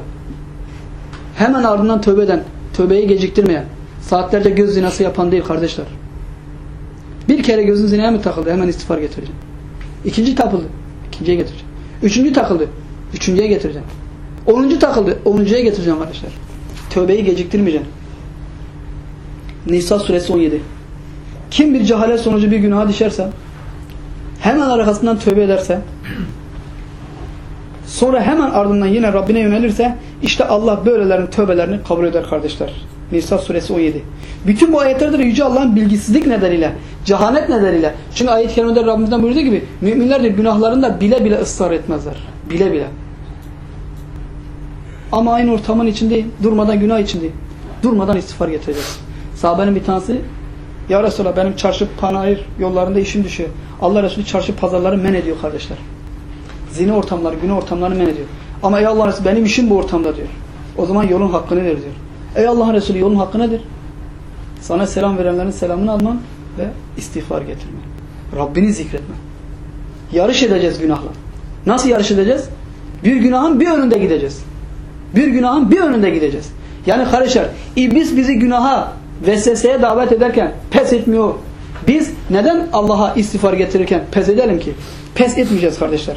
Hemen ardından tövbe eden, tövbeyi geciktirmeyen, saatlerce göz zinası yapan değil kardeşler. Bir kere gözün zinaya mı takıldı? Hemen istiğfar getireceğim. İkinci takıldı. ikinciye getireceğim. Üçüncü takıldı. Üçüncüye getireceğim. Onuncu takıldı. Onuncuya getireceğim arkadaşlar. Tövbeyi geciktirmeyeceğim. Nisa suresi 17. Kim bir cehalet sonucu bir günaha düşerse hemen arkasından tövbe ederse sonra hemen ardından yine Rabbine yönelirse işte Allah böylelerin tövbelerini kabul eder kardeşler. Nisa suresi 17. Bütün bu ayetlerde de Yüce Allah'ın bilgisizlik nedeniyle, cehalet nedeniyle. Çünkü ayet-i kerimede Rabbimizden buyurduğu gibi müminler de günahlarında bile bile ısrar etmezler. Bile bile. Ama aynı ortamın içindeyim. Durmadan günah içindeyim. Durmadan istiğfar getireceğiz. Sahabenin bir tanesi Ya Resulallah benim çarşı panayır yollarında işim düşüyor. Allah Resulü çarşı pazarları men ediyor kardeşler. Zine ortamları, günah ortamlarını men ediyor. Ama ey Allah Resulü benim işim bu ortamda diyor. O zaman yolun hakkını ver diyor. Ey Allah'ın Resulü yolun hakkı nedir? Sana selam verenlerin selamını alman ve istiğfar getirmen. Rabbini zikretmen. Yarış edeceğiz günahla. Nasıl yarış edeceğiz? Bir günahın bir önünde gideceğiz. Bir günahın bir önünde gideceğiz. Yani kardeşler iblis bizi günaha vesveseye davet ederken pes etmiyor. Biz neden Allah'a istiğfar getirirken pes edelim ki? Pes etmeyeceğiz kardeşler.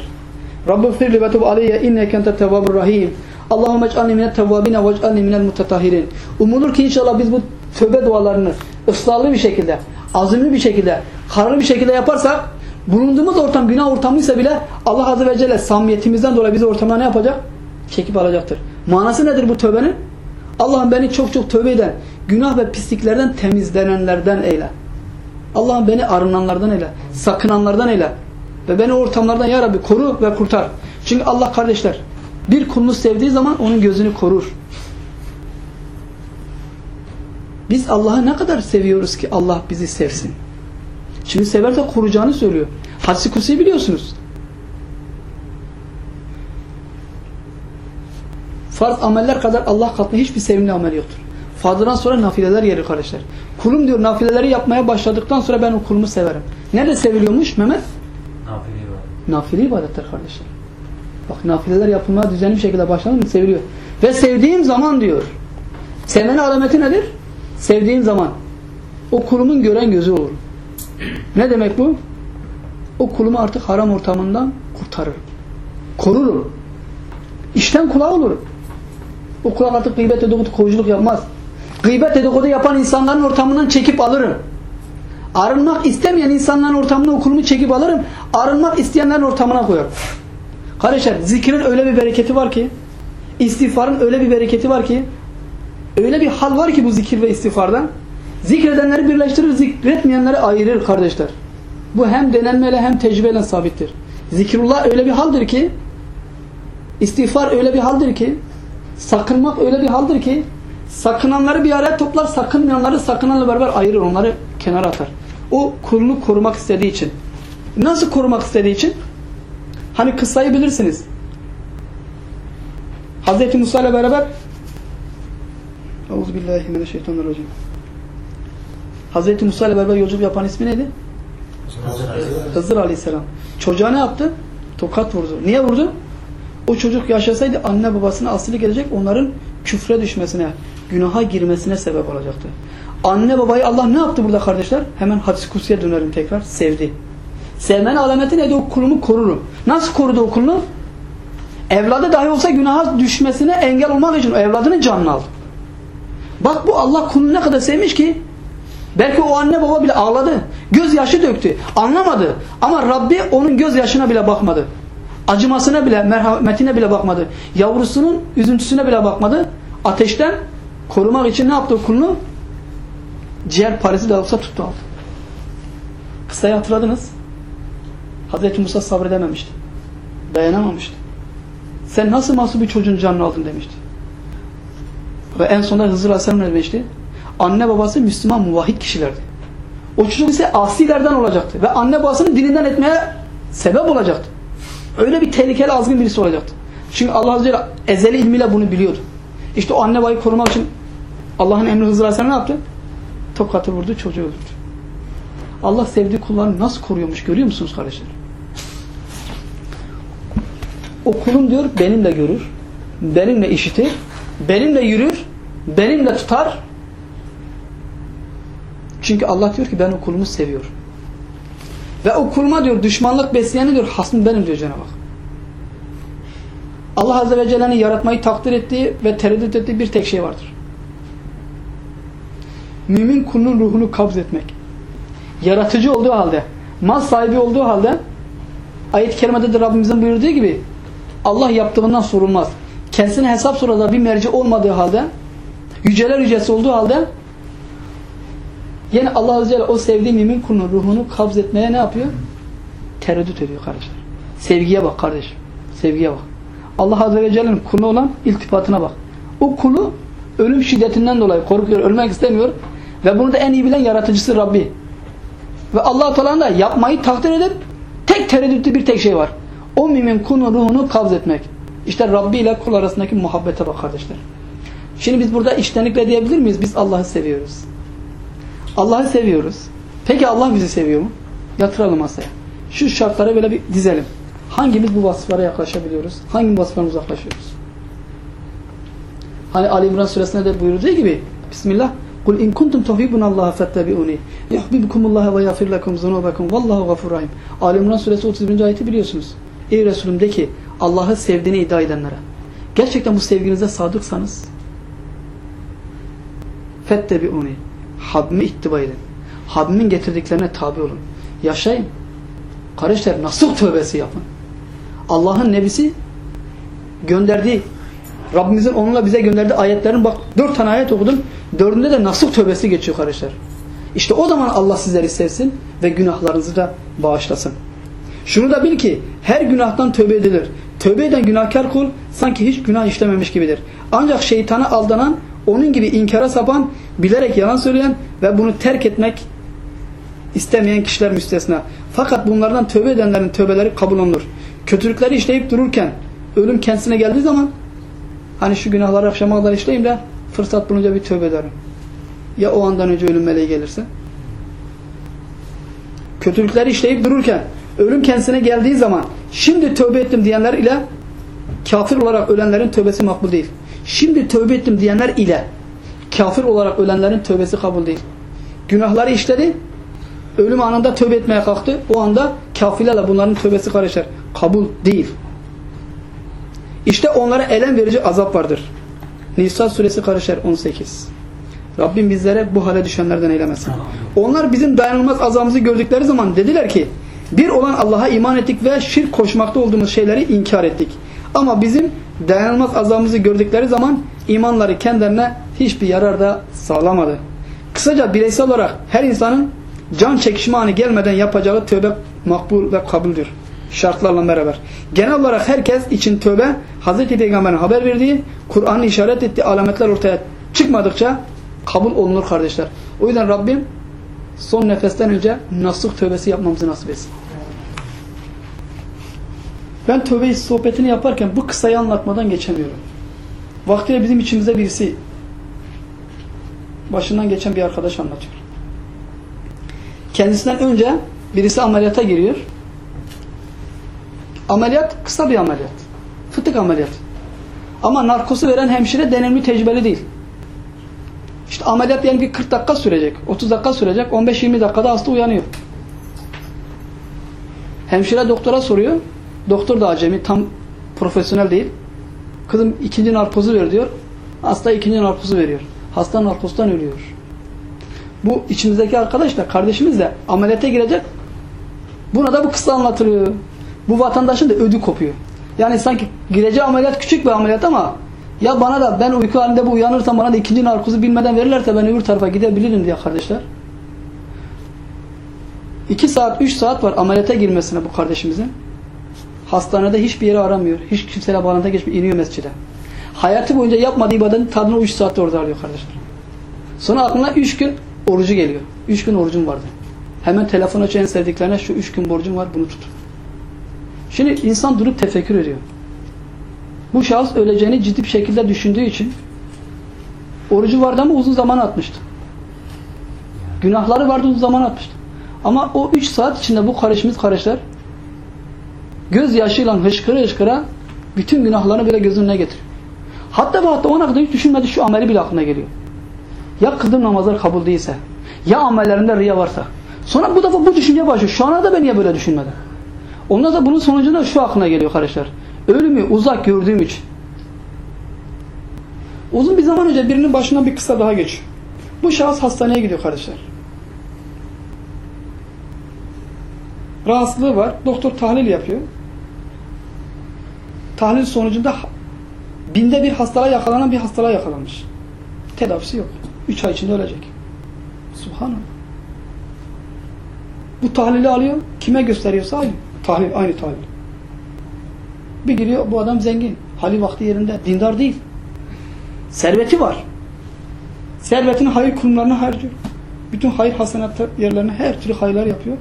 Rabbi firli ve tub aleyye inneke ente tevvabur rahim. Allahümme ec'alni minet tevvabine ve ec'alni minel mutetahhirin. Umulur ki inşallah biz bu tövbe dualarını ısrarlı bir şekilde, azimli bir şekilde, kararlı bir şekilde yaparsak bulunduğumuz ortam günah ortamıysa bile Allah Azze ve Celle samimiyetimizden dolayı bizi ortamına ne yapacak? Çekip alacaktır. Manası nedir bu tövbenin? Allah'ım beni çok çok tövbe eden, günah ve pisliklerden temizlenenlerden eyle. Allah'ım beni arınanlardan eyle, sakınanlardan eyle. Ve beni ortamlardan ya Rabbi koru ve kurtar. Çünkü Allah kardeşler bir kulunu sevdiği zaman onun gözünü korur. Biz Allah'ı ne kadar seviyoruz ki Allah bizi sevsin. Şimdi severse koruyacağını söylüyor. Hadis-i biliyorsunuz. Farz ameller kadar Allah katında hiçbir sevimli amel yoktur. Farzdan sonra nafileler gelir kardeşler. Kulum diyor nafileleri yapmaya başladıktan sonra ben o kulumu severim. Nerede seviliyormuş Mehmet? Nafile ibadet. Nafile ibadetler kardeşler. Bak nafileler yapılmaya düzenli bir şekilde başlanır mı? Seviliyor. Ve sevdiğim zaman diyor. Sevmenin alameti nedir? Sevdiğim zaman. O kulumun gören gözü olur. Ne demek bu? O kulumu artık haram ortamından kurtarır. Korur. İşten kulağı olur. O kulak artık gıybet dedikodu kovuculuk yapmaz. Gıybet dedikodu yapan insanların ortamından çekip alırım. Arınmak istemeyen insanların ortamına okulumu çekip alırım. Arınmak isteyenlerin ortamına koyarım. Kardeşler zikrin öyle bir bereketi var ki istiğfarın öyle bir bereketi var ki öyle bir hal var ki bu zikir ve istiğfardan zikredenleri birleştirir zikretmeyenleri ayırır kardeşler. Bu hem denenmeyle hem tecrübeyle sabittir. Zikrullah öyle bir haldir ki istiğfar öyle bir haldir ki sakınmak öyle bir haldir ki sakınanları bir araya toplar sakınmayanları sakınanla beraber ayırır onları kenara atar. O kulunu korumak istediği için. Nasıl korumak istediği için? Hani kıssayı bilirsiniz. Hz. Musa ile beraber Euzubillahimineşşeytanirracim. Hz. Musa ile beraber yolculuk yapan ismi neydi? Hızır Aleyhisselam. Çocuğa ne yaptı? Tokat vurdu. Niye vurdu? O çocuk yaşasaydı anne babasına asili gelecek onların küfre düşmesine, günaha girmesine sebep olacaktı. Anne babayı Allah ne yaptı burada kardeşler? Hemen hadis kutsiye dönelim tekrar. Sevdi. Sevmenin alameti neydi? O kulumu korurum. Nasıl korudu o kulunu? Evladı dahi olsa günaha düşmesine engel olmak için evladının canını aldı. Bak bu Allah kulunu ne kadar sevmiş ki belki o anne baba bile ağladı. Gözyaşı döktü. Anlamadı. Ama Rabbi onun gözyaşına bile bakmadı. Acımasına bile, merhametine bile bakmadı. Yavrusunun üzüntüsüne bile bakmadı. Ateşten korumak için ne yaptı kulunu? Ciğer parası da olsa tuttu aldı. Kısayı hatırladınız. Hazreti Musa sabredememişti. Dayanamamıştı. Sen nasıl masum bir çocuğun canını aldın demişti. Ve en sonunda Hızır Aleyhisselam demişti? Anne babası Müslüman muvahhid kişilerdi. O çocuk ise asilerden olacaktı. Ve anne babasını dininden etmeye sebep olacaktı. Öyle bir tehlikeli azgın birisi olacaktı. Çünkü Allah Azze ve Celle ezeli ilmiyle bunu biliyordu. İşte o anne babayı korumak için Allah'ın emri Hızır Aleyhisselam ne yaptı? Tokatı vurdu, çocuğu öldürdü. Allah sevdiği kullarını nasıl koruyormuş görüyor musunuz kardeşler? O kulum diyor benimle görür, benimle işitir, benimle yürür, benimle tutar. Çünkü Allah diyor ki ben o kulumu seviyorum. Ve o kuluma diyor düşmanlık besleyeni diyor hasmım benim diyor Cenab-ı Hak. Allah Azze ve Celle'nin yaratmayı takdir ettiği ve tereddüt ettiği bir tek şey vardır. Mümin kulunun ruhunu kabz etmek. Yaratıcı olduğu halde, mal sahibi olduğu halde ayet-i kerimede de Rabbimizin buyurduğu gibi Allah yaptığından sorulmaz. Kendisine hesap sorada bir merci olmadığı halde yüceler yücesi olduğu halde yine Allah Azze ve o sevdiği mümin kulunun ruhunu kabz etmeye ne yapıyor? Tereddüt ediyor kardeşler. Sevgiye bak kardeşim. Sevgiye bak. Allah Azze ve Celle'nin kuluna olan iltifatına bak. O kulu ölüm şiddetinden dolayı korkuyor, ölmek istemiyor. Ve bunu da en iyi bilen yaratıcısı Rabbi. Ve allah Teala'nın da yapmayı takdir edip tek tereddütlü bir tek şey var. O mümin kulun ruhunu kabz etmek. İşte Rabbi ile kul arasındaki muhabbete bak kardeşler. Şimdi biz burada içtenlikle diyebilir miyiz? Biz Allah'ı seviyoruz. Allah'ı seviyoruz. Peki Allah bizi seviyor mu? Yatıralım masaya. Şu şartlara böyle bir dizelim. Hangimiz bu vasıflara yaklaşabiliyoruz? Hangi vasıflara uzaklaşıyoruz? Hani Ali İmran suresinde de buyurduğu gibi Bismillah Kul in kuntum tuhibbunallaha fettabi'uni yuhibbukumullahu ve yaghfir lekum zunubakum vallahu gafurur rahim. Ali İmran suresi 31. ayeti biliyorsunuz. Ey Resulüm de ki Allah'ı sevdiğini iddia edenlere gerçekten bu sevginize sadıksanız fettebi'uni Habimi ittiba edin. Habimin getirdiklerine tabi olun. Yaşayın. Kardeşler nasuh tövbesi yapın. Allah'ın nebisi gönderdiği Rabbimizin onunla bize gönderdiği ayetlerin bak dört tane ayet okudum. Dördünde de nasuh tövbesi geçiyor kardeşler. İşte o zaman Allah sizleri sevsin ve günahlarınızı da bağışlasın. Şunu da bil ki her günahtan tövbe edilir. Tövbe eden günahkar kul sanki hiç günah işlememiş gibidir. Ancak şeytana aldanan, onun gibi inkara sapan, bilerek yalan söyleyen ve bunu terk etmek istemeyen kişiler müstesna. Fakat bunlardan tövbe edenlerin tövbeleri kabul olunur. Kötülükleri işleyip dururken ölüm kendisine geldiği zaman hani şu günahları akşama kadar işleyeyim de fırsat bulunca bir tövbe ederim. Ya o andan önce ölüm meleği gelirse? Kötülükleri işleyip dururken ölüm kendisine geldiği zaman şimdi tövbe ettim diyenler ile kafir olarak ölenlerin tövbesi makbul değil. Şimdi tövbe ettim diyenler ile kafir olarak ölenlerin tövbesi kabul değil. Günahları işledi, ölüm anında tövbe etmeye kalktı. O anda kafirlerle bunların tövbesi karışır. Kabul değil. İşte onlara elem verici azap vardır. Nisa suresi karışır 18. Rabbim bizlere bu hale düşenlerden eylemesin. Onlar bizim dayanılmaz azabımızı gördükleri zaman dediler ki bir olan Allah'a iman ettik ve şirk koşmakta olduğumuz şeyleri inkar ettik. Ama bizim dayanılmaz azabımızı gördükleri zaman imanları kendilerine hiçbir yarar da sağlamadı. Kısaca bireysel olarak her insanın can çekişme anı gelmeden yapacağı tövbe makbul ve kabuldür. Şartlarla beraber. Genel olarak herkes için tövbe Hz. Peygamber'in haber verdiği, Kur'an'ın işaret ettiği alametler ortaya çıkmadıkça kabul olunur kardeşler. O yüzden Rabbim son nefesten önce nasuh tövbesi yapmamızı nasip etsin. Ben tövbe sohbetini yaparken bu kısayı anlatmadan geçemiyorum. Vaktiyle bizim içimizde birisi başından geçen bir arkadaş anlatıyor. Kendisinden önce birisi ameliyata giriyor. Ameliyat kısa bir ameliyat. Fıtık ameliyat. Ama narkosu veren hemşire deneyimli tecrübeli değil. İşte ameliyat yani bir 40 dakika sürecek. 30 dakika sürecek. 15-20 dakikada hasta uyanıyor. Hemşire doktora soruyor. Doktor da acemi. Tam profesyonel değil. Kızım ikinci narkozu ver diyor. Hasta ikinci narkozu veriyor. Hasta narkozdan ölüyor. Bu içimizdeki arkadaş da kardeşimiz de ameliyata girecek. Buna da bu kısa anlatılıyor. Bu vatandaşın da ödü kopuyor. Yani sanki gireceği ameliyat küçük bir ameliyat ama ya bana da ben uyku halinde bu uyanırsam bana da ikinci narkozu bilmeden verirlerse ben öbür tarafa gidebilirim diye kardeşler. 2 saat 3 saat var ameliyata girmesine bu kardeşimizin. Hastanede hiçbir yere aramıyor. Hiç kimseyle bağlantı geçmiyor. iniyor mescide. Hayatı boyunca yapmadığı ibadetin tadını 3 saatte orada arıyor kardeşler. Sonra aklına 3 gün orucu geliyor. 3 gün orucum vardı. Hemen telefon açıyor en sevdiklerine şu 3 gün borcum var bunu tut. Şimdi insan durup tefekkür ediyor. Bu şahıs öleceğini ciddi bir şekilde düşündüğü için orucu vardı ama uzun zaman atmıştı. Günahları vardı uzun zaman atmıştı. Ama o 3 saat içinde bu kardeşimiz kardeşler gözyaşıyla hışkıra hışkıra bütün günahlarını bile gözünün önüne getiriyor. Hatta ve hatta ona kadar hiç düşünmedi şu ameli bile aklına geliyor. Ya kıldığım namazlar kabul değilse, ya amellerinde riya varsa. Sonra bu defa bu düşünce başlıyor. Şu ana da ben niye böyle düşünmedim? Ondan da bunun sonucunda şu aklına geliyor kardeşler. Ölümü uzak gördüğüm için. Uzun bir zaman önce birinin başından bir kısa daha geçiyor. Bu şahıs hastaneye gidiyor kardeşler. Rahatsızlığı var. Doktor tahlil yapıyor. Tahlil sonucunda binde bir hastalığa yakalanan bir hastalığa yakalanmış. Tedavisi yok. Üç ay içinde ölecek. Subhanallah. Bu tahlili alıyor. Kime gösteriyorsa aynı. Tahlil, aynı tahlil. Bir giriyor bu adam zengin. Hali vakti yerinde. Dindar değil. Serveti var. Servetini hayır kurumlarına harcıyor. Bütün hayır hasenat yerlerine her türlü hayırlar yapıyor.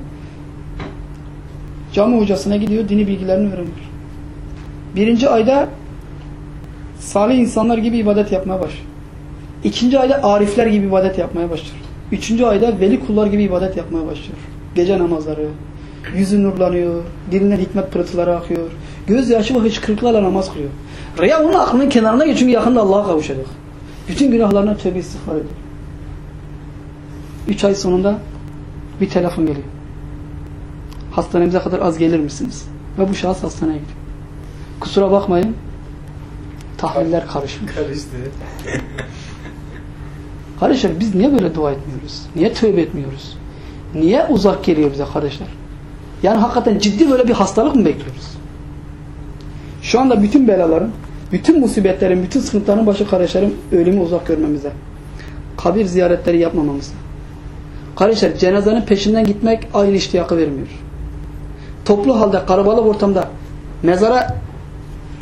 Cami hocasına gidiyor. Dini bilgilerini öğreniyor. Birinci ayda salih insanlar gibi ibadet yapmaya başlıyor. İkinci ayda arifler gibi ibadet yapmaya başlıyor. Üçüncü ayda veli kullar gibi ibadet yapmaya başlıyor. Gece namazları, yüzü nurlanıyor, dilinden hikmet pırıltıları akıyor. Gözyaşı ve hıçkırıklarla namaz kılıyor. Riya onun aklının kenarına geçiyor çünkü yakında Allah'a kavuşacak. Bütün günahlarına tövbe istiğfar ediyor. Üç ay sonunda bir telefon geliyor. Hastanemize kadar az gelir misiniz? Ve bu şahıs hastaneye gidiyor. Kusura bakmayın. Tahliller karışmış. Karıştı. Kardeşler biz niye böyle dua etmiyoruz? Niye tövbe etmiyoruz? Niye uzak geliyor bize kardeşler? Yani hakikaten ciddi böyle bir hastalık mı bekliyoruz? Şu anda bütün belaların, bütün musibetlerin, bütün sıkıntıların başı kardeşlerim ölümü uzak görmemize. Kabir ziyaretleri yapmamamıza. Kardeşler cenazenin peşinden gitmek aynı iştiyakı vermiyor. Toplu halde, karabalık ortamda mezara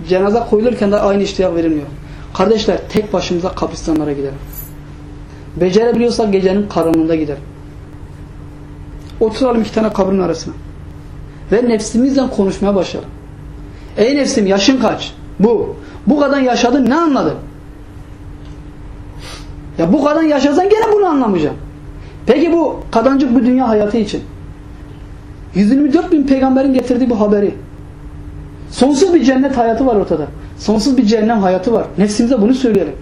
cenaze koyulurken de aynı iştiyak verilmiyor. Kardeşler tek başımıza kabristanlara gidelim. Becerebiliyorsak gecenin karanlığında gidelim. Oturalım iki tane kabrin arasına. Ve nefsimizle konuşmaya başlayalım. Ey nefsim yaşın kaç? Bu. Bu kadar yaşadın ne anladın? Ya bu kadar yaşasan gene bunu anlamayacaksın. Peki bu kadıncık bu dünya hayatı için 124 bin peygamberin getirdiği bu haberi sonsuz bir cennet hayatı var ortada. Sonsuz bir cehennem hayatı var. Nefsimize bunu söyleyelim.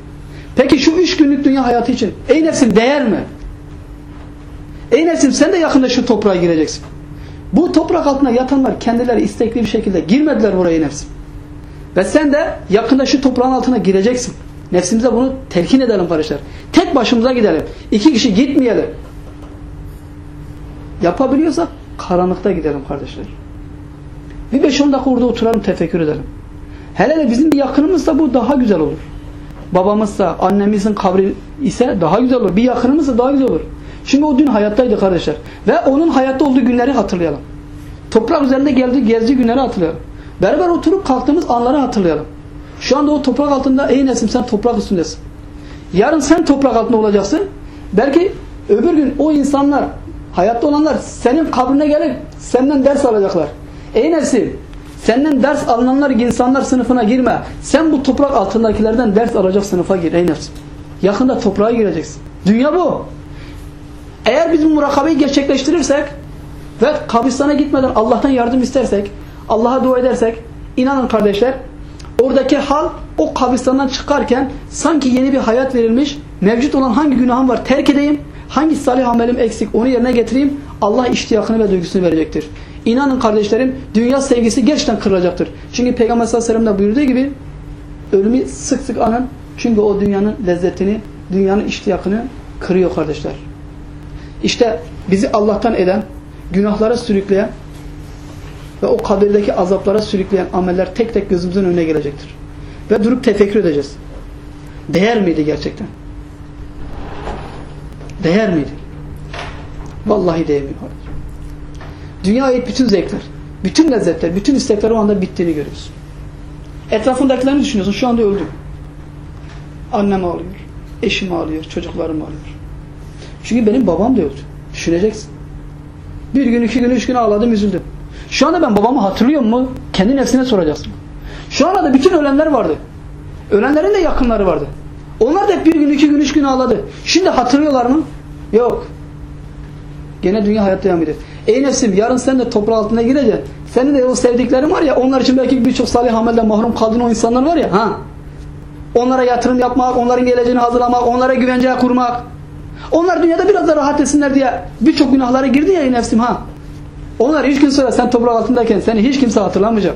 Peki şu üç günlük dünya hayatı için ey nefsim değer mi? Ey nefsim sen de yakında şu toprağa gireceksin. Bu toprak altına yatanlar kendileri istekli bir şekilde girmediler buraya nefsim. Ve sen de yakında şu toprağın altına gireceksin. Nefsimize bunu telkin edelim kardeşler. Tek başımıza gidelim. İki kişi gitmeyelim. Yapabiliyorsak karanlıkta gidelim kardeşler. Bir 5-10 dakika orada oturalım tefekkür edelim. Hele de bizim bir yakınımızsa bu daha güzel olur. Babamızsa, annemizin kabri ise daha güzel olur. Bir yakınımızsa daha güzel olur. Çünkü o dün hayattaydı kardeşler. Ve onun hayatta olduğu günleri hatırlayalım. Toprak üzerinde geldiği gezdiği günleri hatırlayalım. Beraber oturup kalktığımız anları hatırlayalım. Şu anda o toprak altında ey nesim sen toprak üstündesin. Yarın sen toprak altında olacaksın. Belki öbür gün o insanlar hayatta olanlar senin kabrine gelip senden ders alacaklar. Ey nesim senden ders alınanlar insanlar sınıfına girme. Sen bu toprak altındakilerden ders alacak sınıfa gir ey nefsim. Yakında toprağa gireceksin. Dünya bu. Eğer biz bu murakabeyi gerçekleştirirsek ve kabristana gitmeden Allah'tan yardım istersek, Allah'a dua edersek, inanın kardeşler, oradaki hal o kabristandan çıkarken sanki yeni bir hayat verilmiş, mevcut olan hangi günahım var terk edeyim, hangi salih amelim eksik onu yerine getireyim, Allah iştiyakını ve duygusunu verecektir. İnanın kardeşlerim, dünya sevgisi gerçekten kırılacaktır. Çünkü Peygamber sallallahu aleyhi ve sellem de buyurduğu gibi, ölümü sık sık anın, çünkü o dünyanın lezzetini, dünyanın iştiyakını kırıyor kardeşler. İşte bizi Allah'tan eden, günahlara sürükleyen ve o kabirdeki azaplara sürükleyen ameller tek tek gözümüzün önüne gelecektir. Ve durup tefekkür edeceğiz. Değer miydi gerçekten? Değer miydi? Vallahi değmiyor. Dünya ait bütün zevkler, bütün lezzetler, bütün istekler o anda bittiğini görüyorsun. Etrafındakilerini düşünüyorsun. Şu anda öldüm. Annem ağlıyor. Eşim ağlıyor. Çocuklarım ağlıyor. Çünkü benim babam da öldü. Düşüneceksin. Bir gün, iki gün, üç gün ağladım, üzüldüm. Şu anda ben babamı hatırlıyor mu? Kendi nefsine soracaksın. Şu anda da bütün ölenler vardı. Ölenlerin de yakınları vardı. Onlar da hep bir gün, iki gün, üç gün ağladı. Şimdi hatırlıyorlar mı? Yok. Gene dünya hayatta devam ediyor. Ey nefsim yarın sen de toprağı altına gireceksin. Senin de o sevdiklerin var ya onlar için belki birçok salih amelden mahrum kaldığın o insanlar var ya. ha. Onlara yatırım yapmak, onların geleceğini hazırlamak, onlara güvence kurmak. Onlar dünyada biraz da rahat etsinler diye birçok günahlara girdi ya nefsim ha. Onlar gün sonra sen toprak altındayken seni hiç kimse hatırlamayacak.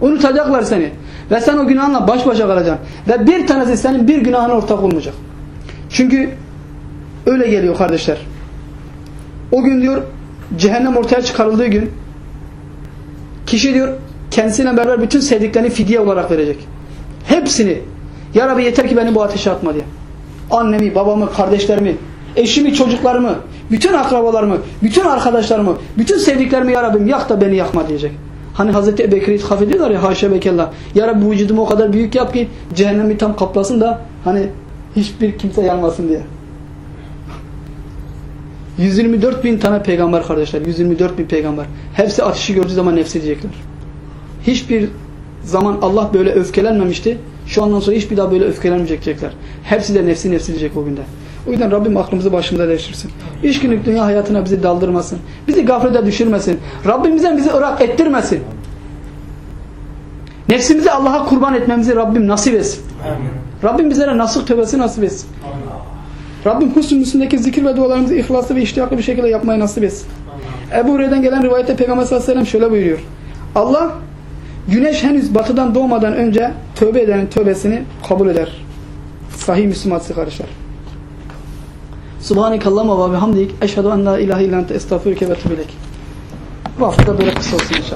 Unutacaklar seni. Ve sen o günahınla baş başa kalacaksın. Ve bir tanesi senin bir günahına ortak olmayacak. Çünkü öyle geliyor kardeşler. O gün diyor cehennem ortaya çıkarıldığı gün kişi diyor kendisiyle beraber bütün sevdiklerini fidye olarak verecek. Hepsini. Ya Rabbi yeter ki beni bu ateşe atma diye. Annemi, babamı, kardeşlerimi, eşimi, çocuklarımı, bütün akrabalarımı, bütün arkadaşlarımı, bütün sevdiklerimi ya Rabbim yak da beni yakma diyecek. Hani Hazreti Ebubekir'i ithaf ediyorlar ya haşa bekellah. Ya Rabbi vücudumu o kadar büyük yap ki cehennemi tam kaplasın da hani hiçbir kimse yanmasın diye. 124 bin tane peygamber kardeşler. 124 bin peygamber. Hepsi ateşi gördüğü zaman nefsi diyecekler. Hiçbir zaman Allah böyle öfkelenmemişti. Şu andan sonra hiçbir daha böyle öfkelenmeyecekler. Hepsi de nefsi nefsi diyecek o günde. O yüzden Rabbim aklımızı başımıza değiştirsin. Üç günlük dünya hayatına bizi daldırmasın. Bizi gaflete düşürmesin. Rabbimizden bizi ırak ettirmesin. Nefsimizi Allah'a kurban etmemizi Rabbim nasip etsin. Rabbim bizlere nasıl tövbesi nasip etsin. Rabbim husn üstündeki zikir ve dualarımızı ihlaslı ve iştiyaklı bir şekilde yapmayı nasip etsin. Ebu Hureyre'den gelen rivayette Peygamber sallallahu aleyhi ve sellem şöyle buyuruyor. Allah güneş henüz batıdan doğmadan önce tövbe edenin tövbesini kabul eder. Sahih Müslüman kardeşler. Subhanekallahumma ve bihamdik eşhedü en la ilahe illa ente estağfiruke ve etûbü ileyk. Bu hafta böyle kısa olsun inşallah.